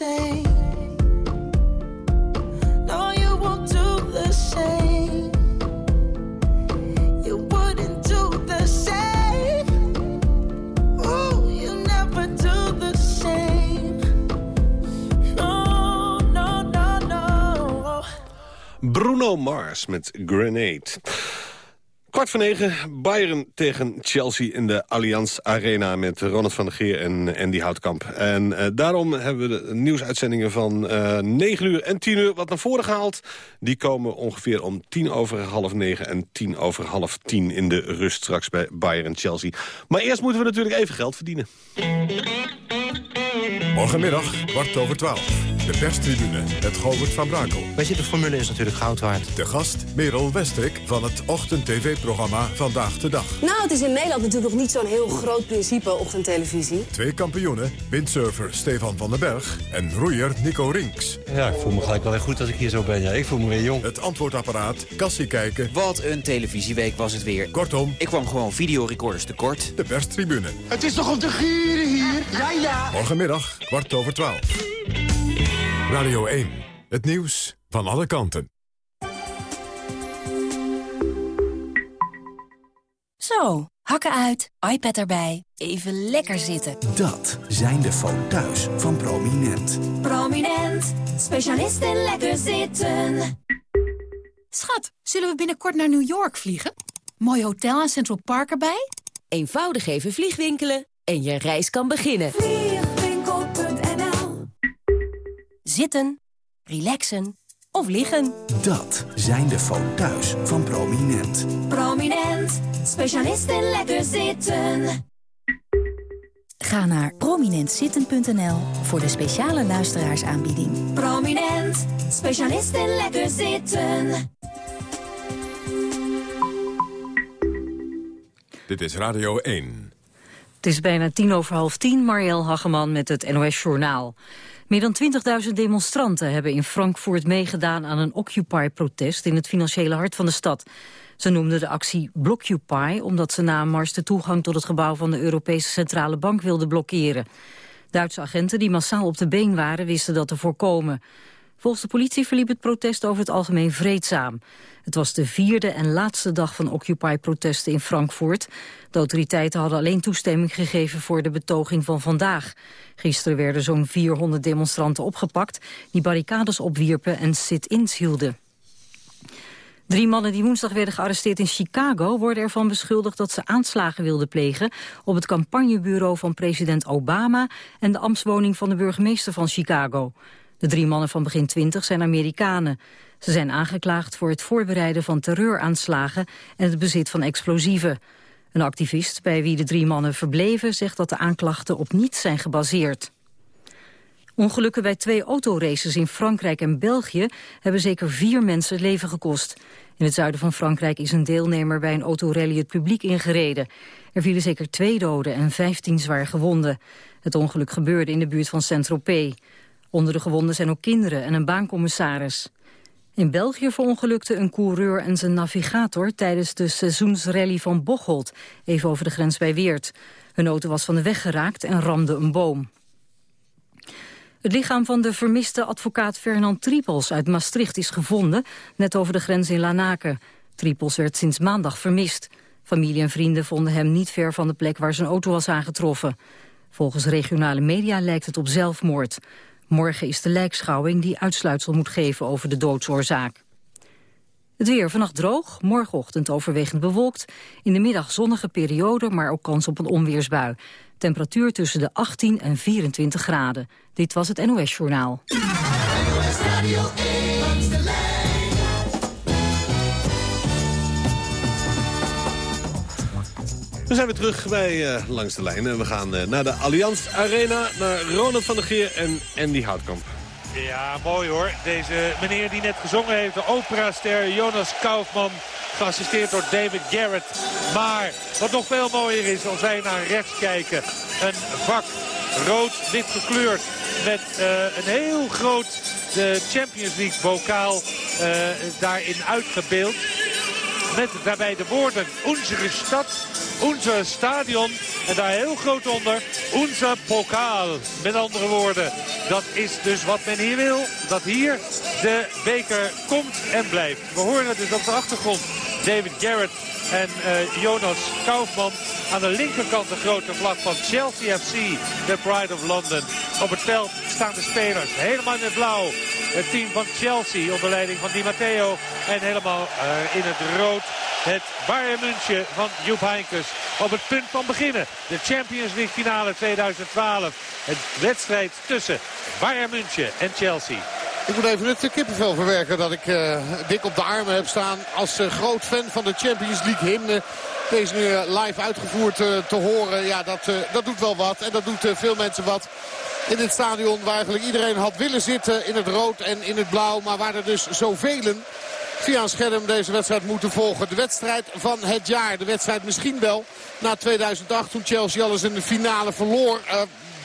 same. No, you won't do the same. You wouldn't do the same. Ooh, you never do the same. No, no, no. Bruno Mars met Grenade. Kwart voor negen, Bayern tegen Chelsea in de Allianz Arena... met Ronald van der Geer en Andy Houtkamp. En uh, daarom hebben we de nieuwsuitzendingen van uh, 9 uur en 10 uur wat naar voren gehaald. Die komen ongeveer om tien over half negen en tien over half tien... in de rust straks bij Bayern Chelsea. Maar eerst moeten we natuurlijk even geld verdienen. Morgenmiddag, kwart over twaalf. De perstribune met Govert van Brakel. Weet je, de formule is natuurlijk goud waard. De gast Merel Westrik van het Vandaag de Dag. Nou, het is in Nederland natuurlijk nog niet zo'n heel groot principe, ochtendtelevisie. Twee kampioenen, windsurfer Stefan van den Berg en roeier Nico Rinks. Ja, ik voel me gelijk wel weer goed als ik hier zo ben. Ja, ik voel me weer jong. Het antwoordapparaat, kassie kijken. Wat een televisieweek was het weer. Kortom. Ik kwam gewoon videorecorders tekort. De perstribune. Het is toch om te gieren hier? Ja, ja. Morgenmiddag, kwart over twaalf. Radio 1. Het nieuws van alle kanten. Zo, hakken uit, iPad erbij, even lekker zitten. Dat zijn de foto's van Prominent. Prominent, specialist in lekker zitten. Schat, zullen we binnenkort naar New York vliegen? Mooi hotel en Central Park erbij? Eenvoudig even vliegwinkelen en je reis kan beginnen. Vliegwinkel.nl Zitten, relaxen of liggen. Dat zijn de foto's van Prominent. Prominent, specialist in lekker zitten. Ga naar prominentzitten.nl voor de speciale luisteraarsaanbieding. Prominent, specialist in lekker zitten. Dit is Radio 1. Het is bijna tien over half tien. Marielle Hageman met het NOS Journaal. Meer dan 20.000 demonstranten hebben in Frankfurt meegedaan aan een Occupy-protest in het financiële hart van de stad. Ze noemden de actie Blockupy omdat ze na een mars de toegang tot het gebouw van de Europese Centrale Bank wilden blokkeren. Duitse agenten die massaal op de been waren wisten dat te voorkomen. Volgens de politie verliep het protest over het algemeen vreedzaam. Het was de vierde en laatste dag van Occupy-protesten in Frankfurt. De autoriteiten hadden alleen toestemming gegeven voor de betoging van vandaag. Gisteren werden zo'n 400 demonstranten opgepakt... die barricades opwierpen en sit-ins hielden. Drie mannen die woensdag werden gearresteerd in Chicago... worden ervan beschuldigd dat ze aanslagen wilden plegen... op het campagnebureau van president Obama... en de ambtswoning van de burgemeester van Chicago. De drie mannen van begin 20 zijn Amerikanen. Ze zijn aangeklaagd voor het voorbereiden van terreuraanslagen... en het bezit van explosieven. Een activist bij wie de drie mannen verbleven... zegt dat de aanklachten op niets zijn gebaseerd. Ongelukken bij twee autoraces in Frankrijk en België... hebben zeker vier mensen het leven gekost. In het zuiden van Frankrijk is een deelnemer bij een autorally het publiek ingereden. Er vielen zeker twee doden en vijftien zwaar gewonden. Het ongeluk gebeurde in de buurt van Saint-Tropez. Onder de gewonden zijn ook kinderen en een baancommissaris. In België verongelukte een coureur en zijn navigator... tijdens de seizoensrally van Bocholt, even over de grens bij Weert. Hun auto was van de weg geraakt en ramde een boom. Het lichaam van de vermiste advocaat Fernand Triepels uit Maastricht is gevonden... net over de grens in Lanaken. Triepels werd sinds maandag vermist. Familie en vrienden vonden hem niet ver van de plek waar zijn auto was aangetroffen. Volgens regionale media lijkt het op zelfmoord. Morgen is de lijkschouwing die uitsluitsel moet geven over de doodsoorzaak. Het weer vannacht droog, morgenochtend overwegend bewolkt. In de middag zonnige periode, maar ook kans op een onweersbui. Temperatuur tussen de 18 en 24 graden. Dit was het NOS Journaal. We zijn weer terug bij uh, Langs de Lijn. En we gaan uh, naar de Allianz Arena, naar Ronald van der Geer en Andy Houtkamp. Ja, mooi hoor. Deze meneer die net gezongen heeft, de opera-ster Jonas Kaufman. Geassisteerd door David Garrett. Maar wat nog veel mooier is, als wij naar rechts kijken. Een vak rood-wit gekleurd. Met uh, een heel groot de Champions League bokaal daarin uitgebeeld. Met daarbij de woorden Onze stad, onze stadion. En daar heel groot onder, onze pokaal. Met andere woorden, dat is dus wat men hier wil. Dat hier de beker komt en blijft. We horen dus op de achtergrond David Garrett en uh, Jonas Kaufman. Aan de linkerkant de grote vlag van Chelsea FC, de Pride of London. Op het veld staan de spelers helemaal in het blauw. Het team van Chelsea onder leiding van Di Matteo En helemaal uh, in het rood het Bayern München van Joep Heinkes. Op het punt van beginnen. De Champions League finale 2012. Het wedstrijd tussen Bayern München en Chelsea. Ik moet even het kippenvel verwerken dat ik uh, dik op de armen heb staan. Als groot fan van de Champions League Deze nu live uitgevoerd uh, te horen. Ja, dat, dat doet wel wat. En dat doet veel mensen wat. In dit stadion waar eigenlijk iedereen had willen zitten. In het rood en in het blauw. Maar waar er dus zoveel via een scherm deze wedstrijd moeten volgen. De wedstrijd van het jaar. De wedstrijd misschien wel na 2008 toen Chelsea alles in de finale verloor.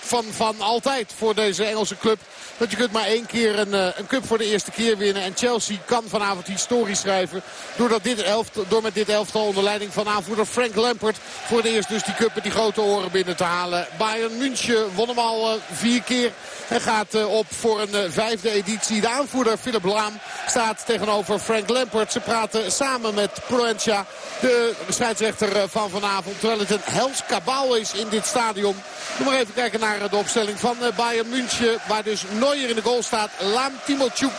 Van, van altijd voor deze Engelse club. Want je kunt maar één keer een, uh, een cup voor de eerste keer winnen. En Chelsea kan vanavond historie schrijven. Doordat dit elftal, door met dit elftal onder leiding van aanvoerder Frank Lampert. Voor de eerst dus die cup met die grote oren binnen te halen. Bayern München won hem al uh, vier keer. En gaat uh, op voor een vijfde editie. De aanvoerder Philip Laam staat tegenover Frank Lampert. Ze praten samen met Proencia, de scheidsrechter van vanavond. Terwijl het een hels kabaal is in dit stadion. Doe maar even kijken naar de opstelling van Bayern München. Waar dus Neuer in de goal staat. Laam, Timochuk,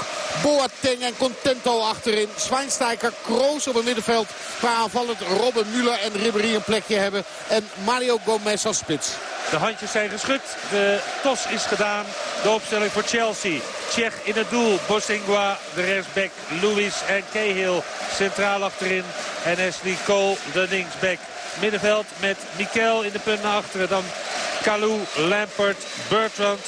Boateng en Contento achterin. Schweinsteiger, Kroos op het middenveld. Waar aanvallend Robben, Müller en Ribéry een plekje hebben. En Mario Gomez als spits. De handjes zijn geschud. De tos is gedaan. De opstelling voor Chelsea. Tsjech in het doel. Bosingwa, de rechtsback. Louis en Cahill centraal achterin. En Ashley Cole, de linksback. Middenveld met Mikel in de punt naar achteren. Dan Kalou, Lampert, Bertrand.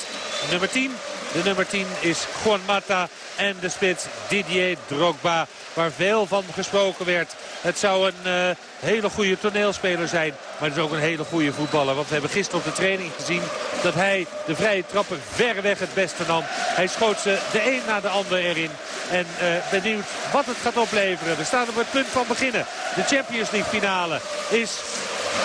Nummer 10 de nummer 10 is Juan Mata en de spits Didier Drogba. Waar veel van gesproken werd. Het zou een uh, hele goede toneelspeler zijn. Maar is ook een hele goede voetballer. Want we hebben gisteren op de training gezien dat hij de vrije trappen verreweg het beste nam. Hij schoot ze de een na de ander erin. En uh, benieuwd wat het gaat opleveren. We staan op het punt van beginnen. De Champions League finale is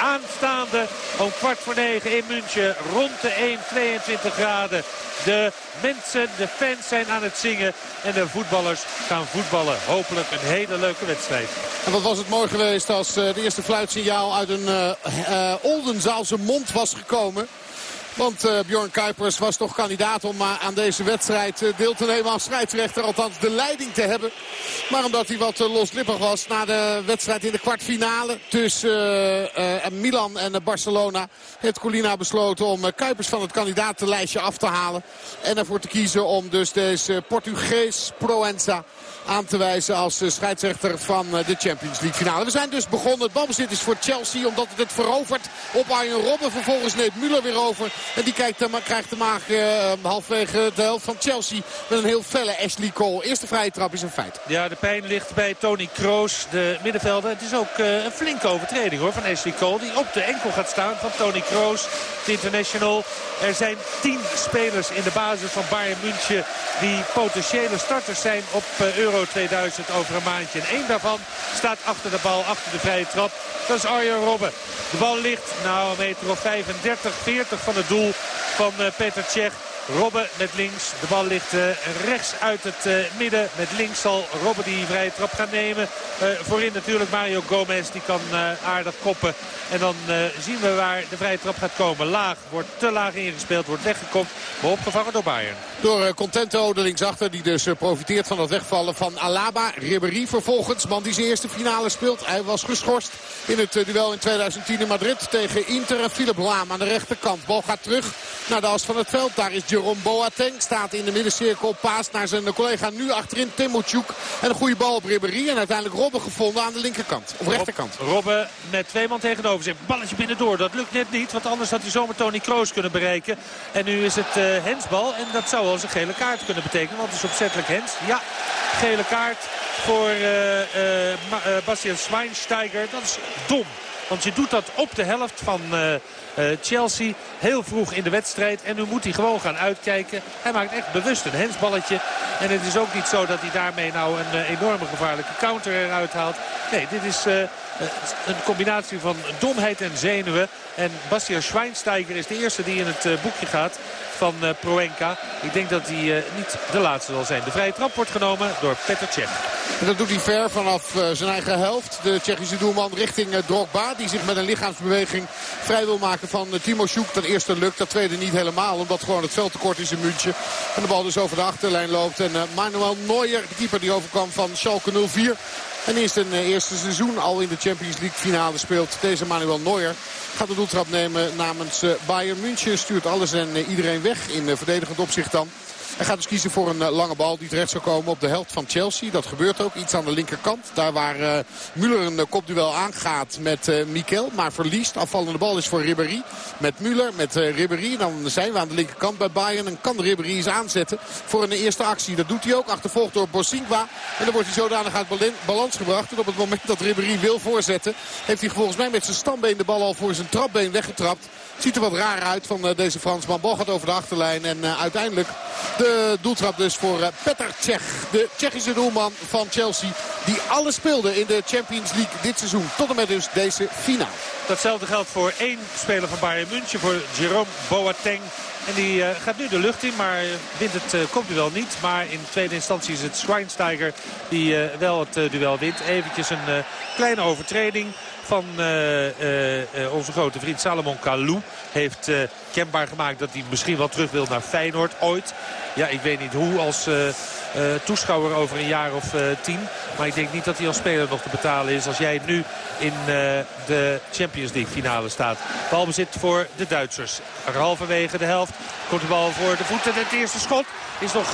aanstaande om kwart voor negen in München. Rond de 1, 22 graden. De mensen, de fans zijn aan het zingen. En de voetballers gaan voetballen. Hopelijk een hele leuke wedstrijd. En wat was het mooi geweest als uh, de eerste fluitsignaal uit een uh, uh, Oldenzaalse mond was gekomen. Want uh, Bjorn Kuipers was toch kandidaat om uh, aan deze wedstrijd uh, deel te nemen als scheidsrechter. Althans de leiding te hebben. Maar omdat hij wat loslippig was na de wedstrijd in de kwartfinale tussen Milan en Barcelona. Heeft Colina besloten om Kuipers van het kandidatenlijstje af te halen. En ervoor te kiezen om dus deze Portugees Proenza aan te wijzen als scheidsrechter van de Champions League finale. We zijn dus begonnen. Het balbezit is voor Chelsea omdat het het verovert op Arjen Robben. Vervolgens neemt Müller weer over. En die kijkt, krijgt te maken halfwege de helft van Chelsea met een heel felle Ashley Cole. Eerste vrije trap is een feit. Ja, de pijn ligt bij Tony Kroos, de middenvelder. Het is ook een flinke overtreding hoor van Ashley Cole. Die op de enkel gaat staan van Tony Kroos, de international. Er zijn tien spelers in de basis van Bayern München die potentiële starters zijn op uh, Euro 2000 over een maandje. En één daarvan staat achter de bal, achter de vrije trap. Dat is Arjen Robben. De bal ligt nou een meter of 35, 40 van het doel van uh, Peter Cech. Robben met links. De bal ligt uh, rechts uit het uh, midden. Met links zal Robben die vrije trap gaan nemen. Uh, voorin natuurlijk Mario Gomez. Die kan aardig koppen. En dan zien we waar de vrije trap gaat komen. Laag. Wordt te laag ingespeeld. Wordt weggekopt. Maar opgevangen door Bayern. Door Contento de linksachter. Die dus profiteert van het wegvallen van Alaba. Ribéry vervolgens. Man die zijn eerste finale speelt. Hij was geschorst in het duel in 2010 in Madrid tegen Inter. En Philip Laam aan de rechterkant. Bal gaat terug naar de as van het veld. Daar is Jerome Boateng staat in de middencirkel. Paast naar zijn collega nu achterin Timochuk. En een goede bal op Ribéry. En uiteindelijk Robben gevonden aan de linkerkant. Of rechterkant. Robben met twee man tegenover zich. Balletje binnendoor. Dat lukt net niet. Want anders had hij zomaar Tony Kroos kunnen bereiken. En nu is het uh, hensbal. En dat zou wel eens een gele kaart kunnen betekenen. Want het is opzettelijk hens. Ja, gele kaart voor uh, uh, Bastian Schweinsteiger. Dat is dom. Want je doet dat op de helft van uh, uh, Chelsea heel vroeg in de wedstrijd. En nu moet hij gewoon gaan uitkijken. Hij maakt echt bewust een hensballetje. En het is ook niet zo dat hij daarmee nou een uh, enorme gevaarlijke counter eruit haalt. Nee, dit is een combinatie van domheid en zenuwen. En Bastian Schweinsteiger is de eerste die in het boekje gaat van Proenka. Ik denk dat hij niet de laatste zal zijn. De vrije trap wordt genomen door Petr Cech. En dat doet hij ver vanaf zijn eigen helft. De Tsjechische doelman richting Drogba. Die zich met een lichaamsbeweging vrij wil maken van Timo Sjoek. Dat eerste lukt, dat tweede niet helemaal. Omdat gewoon het veld tekort is in München. En de bal dus over de achterlijn loopt. En Manuel Neuer, de keeper die overkwam van Schalke 04. En is een eerste seizoen al in de Champions League finale speelt. Deze Manuel Neuer gaat de doeltrap nemen namens Bayern München. Stuurt alles en iedereen weg in verdedigend opzicht dan. Hij gaat dus kiezen voor een lange bal die terecht zou komen op de helft van Chelsea. Dat gebeurt ook. Iets aan de linkerkant. Daar waar uh, Müller een kopduel aangaat met uh, Mikel. Maar verliest. Afvallende bal is voor Ribéry. Met Müller, met uh, Ribéry. Dan zijn we aan de linkerkant bij Bayern. En kan Ribéry eens aanzetten voor een eerste actie. Dat doet hij ook. Achtervolgd door Bosingwa. En dan wordt hij zodanig uit balans gebracht. En op het moment dat Ribéry wil voorzetten... heeft hij volgens mij met zijn stambeen de bal al voor zijn trapbeen weggetrapt. Ziet er wat raar uit van deze Fransman. Bal gaat over de achterlijn. En uiteindelijk de doeltrap dus voor uh, Petr Cech. De Tsjechische doelman van Chelsea. Die alles speelde in de Champions League dit seizoen. Tot en met dus deze finale. Datzelfde geldt voor één speler van Bayern München. Voor Jerome Boateng. En die gaat nu de lucht in, maar wint het uh, kopduel niet. Maar in tweede instantie is het Schweinsteiger die wel het duel wint. Eventjes een kleine overtreding van onze grote vriend Salomon Kalou. Heeft kenbaar gemaakt dat hij misschien wel terug wil naar Feyenoord ooit. Ja, ik weet niet hoe als toeschouwer over een jaar of tien. Maar ik denk niet dat hij als speler nog te betalen is als jij nu in de Champions League finale staat. Balbezit voor de Duitsers. Halverwege de helft komt de bal voor de voeten. En het eerste schot is nog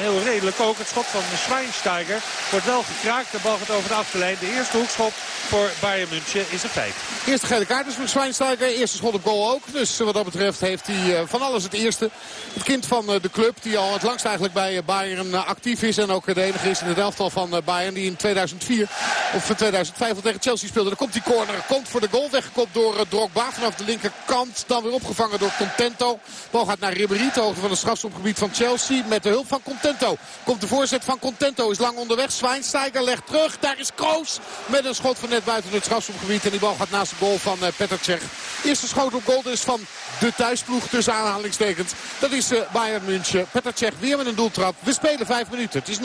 heel redelijk ook. Het schot van Schweinsteiger wordt wel gekraakt. De bal gaat over de achterlijn. De eerste hoekschop voor Bayern München is een feit. Eerste gele kaart dus voor Schweinsteiger. Eerste schot op goal ook. Dus wat dat betreft heeft hij van alles het eerste. Het kind van de club die al het langst eigenlijk bij Bayern actief is. En ook de enige is in het elftal van Bayern die in 2004 of 2005 al tegen Chelsea speelde. Dan komt die corner, komt voor de goal. Weggekopt door Drogba vanaf de linkerkant. Dan weer opgevangen door Contento. Bal gaat naar De hoogte van het strafschopgebied van Chelsea. Met de hulp van Contento. Komt de voorzet van Contento, is lang onderweg. Schweinsteiger legt terug. Daar is Kroos met een schot van net buiten het strafschopgebied. En die bal gaat naast de goal van Petr Cech. Eerste schoot op goal dus van de thuisploeg tussen aanhalingstekens. Dat is Bayern München. Petr Cech weer met een doeltrap. We spelen vijf minuten. Het is 0-0.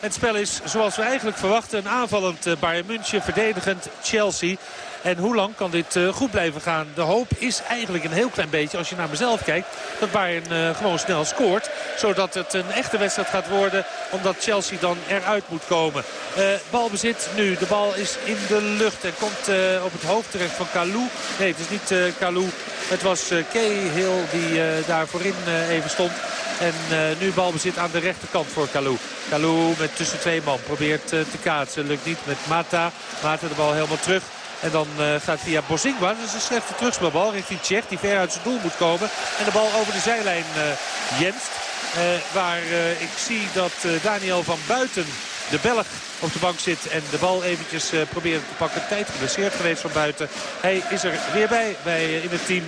Het spel is zoals we eigenlijk verwachten. Een aanvallend Bayern München. Verdedigend Chelsea. En hoe lang kan dit uh, goed blijven gaan? De hoop is eigenlijk een heel klein beetje, als je naar mezelf kijkt, dat Bayern uh, gewoon snel scoort. Zodat het een echte wedstrijd gaat worden, omdat Chelsea dan eruit moet komen. Uh, balbezit nu. De bal is in de lucht en komt op het hoofd terecht van Kalou. Nee, het is niet Kalou. Het was Cahill die daar voorin even stond. En uh, nu balbezit aan de rechterkant voor Kalou. Kalou met tussen twee man probeert uh, te kaatsen. Lukt niet met Mata. Mata de bal helemaal terug. En dan uh, gaat via Bozingwa. Dat is een slechte terugspelbal richting Tsjech. Die ver uit zijn doel moet komen. En de bal over de zijlijn jenst. waar ik zie dat Daniel van Buiten, de Belg, op de bank zit. En de bal eventjes probeert te pakken. Tijd geblesseerd geweest van Buiten. Hij is er weer bij, bij in het team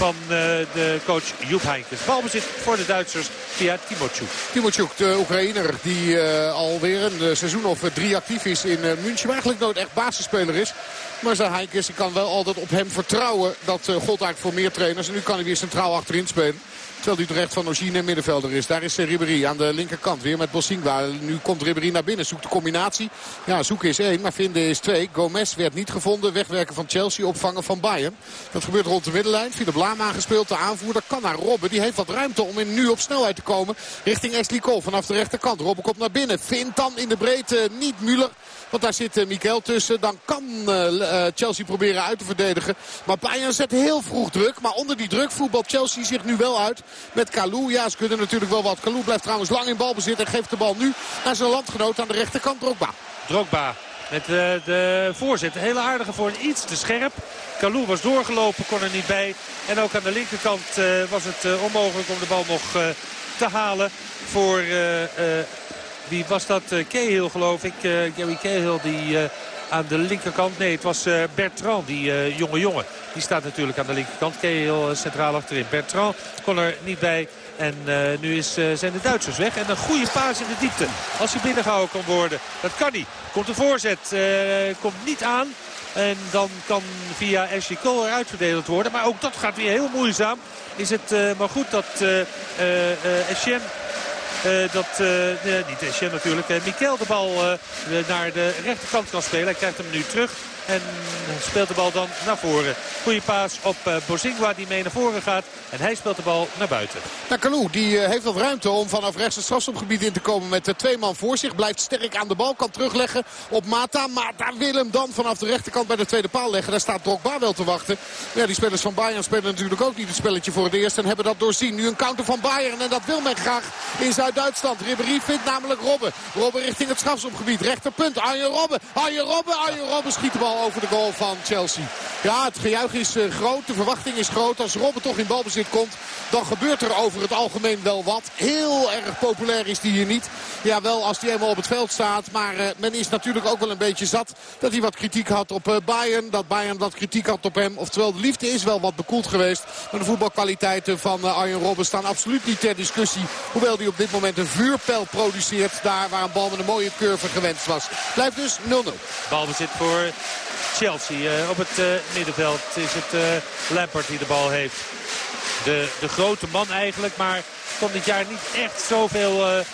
van uh, de coach Joep Heinkes. Balbezit voor de Duitsers via Timotjuk. Timotjuk, de Oekraïner die uh, alweer een seizoen of drie actief is in uh, München. Maar eigenlijk nooit echt basisspeler is. Maar zei Heinkes, ik kan wel altijd op hem vertrouwen. Dat uh, God eigenlijk voor meer trainers. En nu kan hij weer centraal achterin spelen. Terwijl Utrecht van Ogine middenvelder is. Daar is Ribéry aan de linkerkant. Weer met Bossingwa. Nu komt Ribéry naar binnen. Zoekt de combinatie. Ja, zoeken is één, maar vinden is twee. Gomez werd niet gevonden. Wegwerken van Chelsea. Opvangen van Bayern. Dat gebeurt rond de middenlijn. Philip Laam aangespeeld. De aanvoerder kan naar Robben. Die heeft wat ruimte om in nu op snelheid te komen. Richting Cole vanaf de rechterkant. Robben komt naar binnen. Vindt dan in de breedte niet Müller. Want daar zit Mikel tussen. Dan kan uh, Chelsea proberen uit te verdedigen. Maar Bayern zet heel vroeg druk. Maar onder die druk voetbalt Chelsea zich nu wel uit. Met Kalou. Ja, ze kunnen natuurlijk wel wat. Kalou blijft trouwens lang in balbezit. En geeft de bal nu naar zijn landgenoot aan de rechterkant. Drogba. Drogba. Met de, de voorzet. Hele aardige voor iets te scherp. Kalou was doorgelopen, kon er niet bij. En ook aan de linkerkant was het onmogelijk om de bal nog te halen voor... wie was dat? Cahill geloof ik. Gary Cahill die aan de linkerkant. Nee, het was Bertrand, die jonge jongen. Die staat natuurlijk aan de linkerkant. Cahill centraal achterin. Bertrand kon er niet bij. En nu is, zijn de Duitsers weg. En een goede paas in de diepte. Als hij binnengehouden kan worden. Dat kan niet. Komt de voorzet. Komt niet aan. En dan kan via Ashley Cole eruit worden. Maar ook dat gaat weer heel moeizaam. Is het maar goed dat uh, eh, dat, uh, niet natuurlijk, Mikel de bal naar de rechterkant kan spelen. Hij krijgt hem nu terug. En speelt de bal dan naar voren. Goeie paas op uh, Bozingwa die mee naar voren gaat. En hij speelt de bal naar buiten. Nou, Kalou die uh, heeft wat ruimte om vanaf rechts het strafschopgebied in te komen met uh, twee man voor zich. Blijft sterk aan de bal. Kan terugleggen op Mata. Mata wil hem dan vanaf de rechterkant bij de tweede paal leggen. Daar staat Drogba wel te wachten. Ja, die spelers van Bayern spelen natuurlijk ook niet het spelletje voor het eerst. En hebben dat doorzien. Nu een counter van Bayern. En dat wil men graag in Zuid-Duitsland. Ribéry vindt namelijk Robben. Robben richting het strafschopgebied. Rechterpunt. Arjen Robben. Arjen Robben. Arjen Robben schiet de bal over de goal van Chelsea. Ja, het gejuich is uh, groot. De verwachting is groot. Als Robben toch in balbezit komt, dan gebeurt er over het algemeen wel wat. Heel erg populair is die hier niet. Ja, wel als hij eenmaal op het veld staat. Maar uh, men is natuurlijk ook wel een beetje zat dat hij wat kritiek had op uh, Bayern. Dat Bayern wat kritiek had op hem. Oftewel, de liefde is wel wat bekoeld geweest. Maar de voetbalkwaliteiten van Arjen Robben staan absoluut niet ter discussie. Hoewel hij op dit moment een vuurpijl produceert. Daar waar een bal met een mooie curve gewenst was. Blijft dus 0-0. Balbezit voor Chelsea. Uh, op het uh, middenveld is het uh, Lampard die de bal heeft. De, de grote man eigenlijk, maar kon dit jaar niet echt zoveel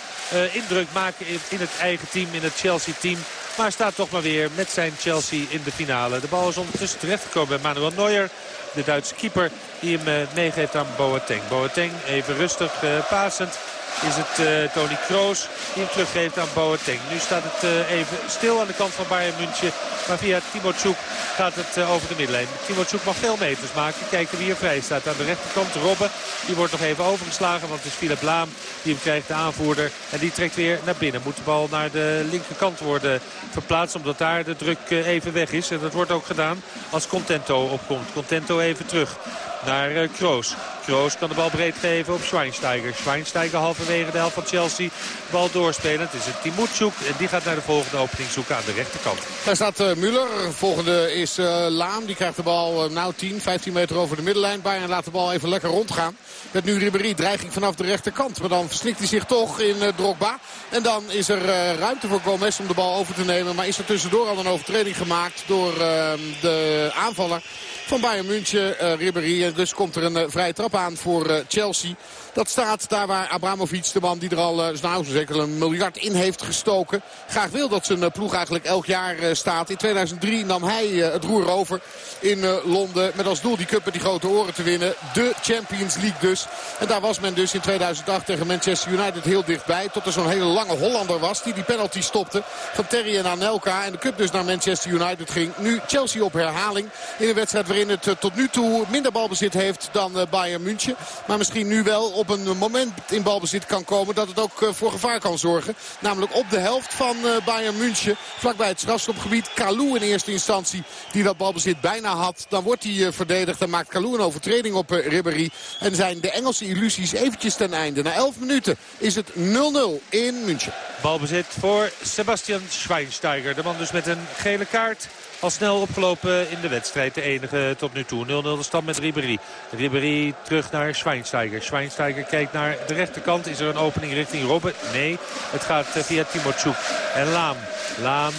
indruk maken in, in, het eigen team, in het Chelsea-team. Maar staat toch maar weer met zijn Chelsea in de finale. De bal is ondertussen terechtgekomen bij Manuel Neuer. De Duitse keeper die hem meegeeft aan Boateng. Boateng even rustig pasend is het uh, Tony Kroos die hem teruggeeft aan Boateng. Nu staat het uh, even stil aan de kant van Bayern München. Maar via Timo Tjoek gaat het uh, over de middenlijn. Timo Tjoek mag veel meters maken. Kijken wie er vrij staat. Aan de rechterkant Robben. Die wordt nog even overgeslagen. Want het is Philip Laam die hem krijgt, de aanvoerder. En die trekt weer naar binnen. Moet de bal naar de linkerkant worden verplaatst. Omdat daar de druk even weg is. En dat wordt ook gedaan als Contento opkomt. Contento even terug naar Kroos. Kroos kan de bal breed geven op Schweinsteiger. Schweinsteiger halverwege de helft van Chelsea. Bal doorspelen. Het is het Timurchuk. En die gaat naar de volgende opening zoeken aan de rechterkant. Daar staat uh, Müller. Volgende is uh, Laam. Die krijgt de bal nou 10, 15 meter over de middenlijn. Bayern laat de bal even lekker rondgaan. Met nu Ribéry. Dreiging vanaf de rechterkant. Maar dan verslikt hij zich toch in uh, Drogba. En dan is er ruimte voor Gomez om de bal over te nemen. Maar is er tussendoor al een overtreding gemaakt door ehm, de aanvaller van Bayern München, uh, Ribéry. En dus komt er een uh, vrije trap aan voor uh, Chelsea. Dat staat daar waar Abramovic, de man die er al nou, zeker een miljard in heeft gestoken. Graag wil dat zijn ploeg eigenlijk elk jaar staat. In 2003 nam hij het roer over in Londen. Met als doel die cup met die grote oren te winnen. De Champions League dus. En daar was men dus in 2008 tegen Manchester United heel dichtbij. Tot er zo'n hele lange Hollander was die die penalty stopte. Van Terry en Anelka. En de cup dus naar Manchester United ging. Nu Chelsea op herhaling in een wedstrijd waarin het tot nu toe minder balbezit heeft dan Bayern München. Maar misschien nu wel op een moment in balbezit kan komen dat het ook voor gevaar kan zorgen. Namelijk op de helft van Bayern München. Vlakbij het strafschopgebied. Kalou in eerste instantie die dat balbezit bijna had. Dan wordt hij verdedigd. Dan maakt Kalou een overtreding op Ribéry. En zijn de Engelse illusies eventjes ten einde. Na 11 minuten is het 0-0 in München. Balbezit voor Sebastian Schweinsteiger. De man dus met een gele kaart al snel opgelopen in de wedstrijd. De enige tot nu toe. 0-0 de stand met Ribéry. Ribéry terug naar Schweinsteiger. Schweinsteiger kijkt naar de rechterkant. Is er een opening richting Robben? Nee. Het gaat via Timotschuk. En Laam. Laam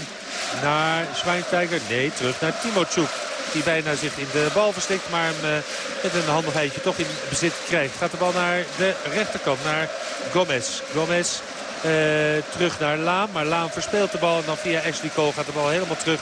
naar Schweinsteiger. Nee, terug naar Timotschuk. Die bijna zich in de bal verstikt. Maar hem met een handigheidje toch in bezit krijgt. Gaat de bal naar de rechterkant. Naar Gomez. Gomez uh, terug naar Laam. Maar Laam verspeelt de bal. En dan via Ashley Cole gaat de bal helemaal terug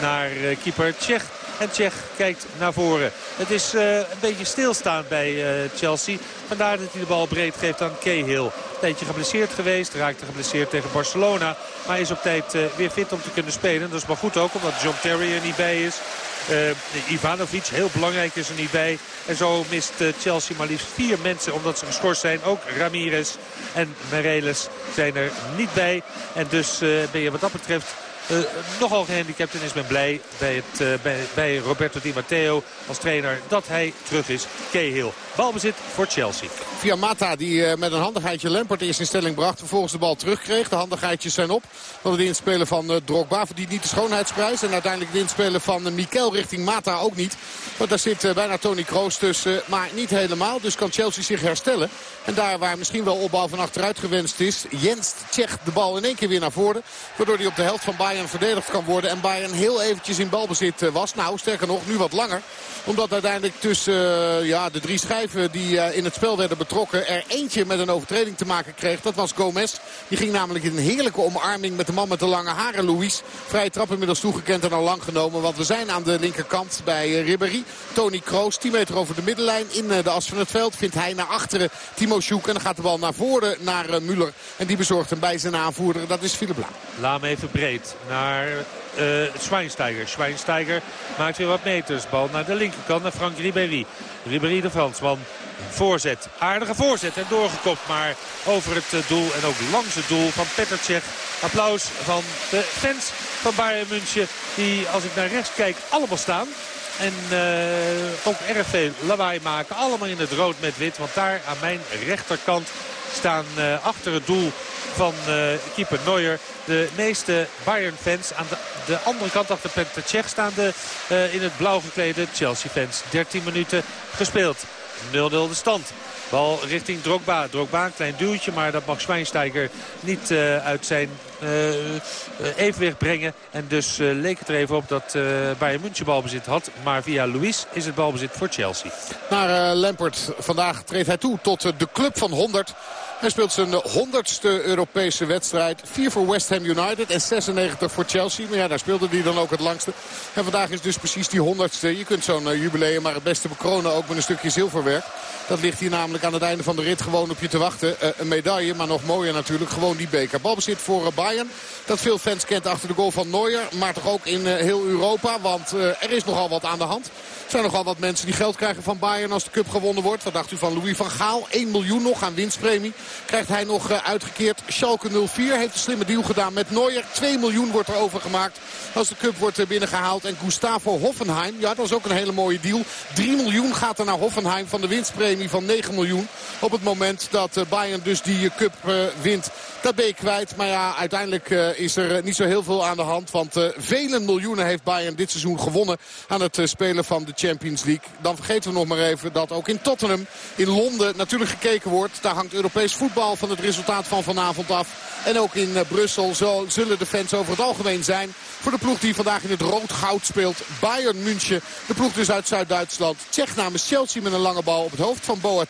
naar uh, keeper Tsjech. En Tsjech kijkt naar voren. Het is uh, een beetje stilstaan bij uh, Chelsea. Vandaar dat hij de bal breed geeft aan Cahill. Een tijdje geblesseerd geweest. Raakte geblesseerd tegen Barcelona. Maar is op tijd weer fit om te kunnen spelen. Dat is maar goed ook omdat John Terry er niet bij is. Ivanovic, heel belangrijk, is er niet bij. En zo mist Chelsea maar liefst vier mensen omdat ze geschorst zijn. Ook Ramirez en Mereles zijn er niet bij. En dus ben je wat dat betreft uh, nogal gehandicapt en is men blij bij, het, bij, bij, Roberto Di Matteo als trainer dat hij terug is. Cahill. Balbezit voor Chelsea. Via Mata die uh, met een handigheidje Lampert eerst in stelling bracht. Vervolgens de bal terugkreeg. De handigheidjes zijn op. Want het inspelen van Drogba verdient niet de schoonheidsprijs. En uiteindelijk het inspelen van Mikel richting Mata ook niet. Want daar zit bijna Tony Kroos tussen. Maar niet helemaal. Dus kan Chelsea zich herstellen. En daar waar misschien wel opbouw van achteruit gewenst is. Jens Tsjech de bal in één keer weer naar voren. Waardoor hij op de helft van Bayern verdedigd kan worden. En Bayern heel eventjes in balbezit was. Nou, sterker nog, nu wat langer. Omdat uiteindelijk tussen ja, de drie scheids die in het spel werden betrokken er eentje met een overtreding te maken kreeg. Dat was Gomez. Die ging namelijk in een heerlijke omarming met de man met de lange haren, Louis. Vrije trap inmiddels toegekend en al lang genomen. Want we zijn aan de linkerkant bij Ribéry. Tony Kroos, 10 meter over de middenlijn in de as van het veld. Vindt hij naar achteren Timo Sjoek. En dan gaat de bal naar voren naar Muller. En die bezorgt hem bij zijn aanvoerder. Dat is Philip Laam. Laam even breed naar uh, Schweinsteiger. Schweinsteiger maakt weer wat meters. Bal naar de linkerkant naar Frank Ribéry. Ribéry de Fransman. Voorzet. Aardige voorzet en doorgekopt. Maar over het doel en ook langs het doel van Petr Cech. Applaus van de fans van Bayern München. Die als ik naar rechts kijk allemaal staan. En uh, ook erg veel lawaai maken. Allemaal in het rood met wit. Want daar aan mijn rechterkant staan uh, achter het doel van uh, keeper Neuer. De meeste Bayern-fans aan de, de, andere kant achter Petr Cech staan de, uh, in het blauw geklede Chelsea-fans. 13 minuten gespeeld. 0-0 de stand. Bal richting Drogba. Drogba een klein duwtje, maar dat mag Schweinsteiger niet uh, uit zijn evenwicht brengen. En dus uh, leek het er even op dat Bayern München balbezit had. Maar via Luis is het balbezit voor Chelsea. Naar Lampert. Vandaag treedt hij toe tot de club van 100. Hij speelt zijn honderdste Europese wedstrijd. 4 voor West Ham United en 96 voor Chelsea. Maar ja, daar speelde hij dan ook het langste. En vandaag is dus precies die honderdste. Je kunt zo'n jubileum maar het beste bekronen ook met een stukje zilverwerk. Dat ligt hier namelijk aan het einde van de rit gewoon op je te wachten. Een medaille, maar nog mooier natuurlijk. Gewoon die beker. Balbezit voor uh, Dat veel fans kent achter de goal van Neuer. Maar toch ook in uh, heel Europa. Want er is nogal wat aan de hand. Er zijn nogal wat mensen die geld krijgen van Bayern als de cup gewonnen wordt. Wat dacht u van Louis van Gaal? 1 miljoen nog aan winstpremie. Krijgt hij nog uitgekeerd. Schalke 04 heeft een slimme deal gedaan met Neuer. 2 miljoen wordt er overgemaakt als de cup wordt binnengehaald. En Gustavo Hoffenheim, ja dat is ook een hele mooie deal. 3 miljoen gaat er naar Hoffenheim van de winstpremie van 9 miljoen. Op het moment dat Bayern dus die cup wint. Dat ben je kwijt. Maar ja, uiteindelijk is er niet zo heel veel aan de hand. Want vele miljoenen heeft Bayern dit seizoen gewonnen aan het spelen van de Champions League. Dan vergeten we nog maar even dat ook in Tottenham, in Londen natuurlijk gekeken wordt. Daar hangt Europees voetbal van het resultaat van vanavond af. En ook in Brussel zo zullen de fans over het algemeen zijn. Voor de ploeg die vandaag in het rood-goud speelt. Bayern München. De ploeg dus uit Zuid-Duitsland. Tsjech namens Chelsea met een lange bal op het hoofd van Boateng.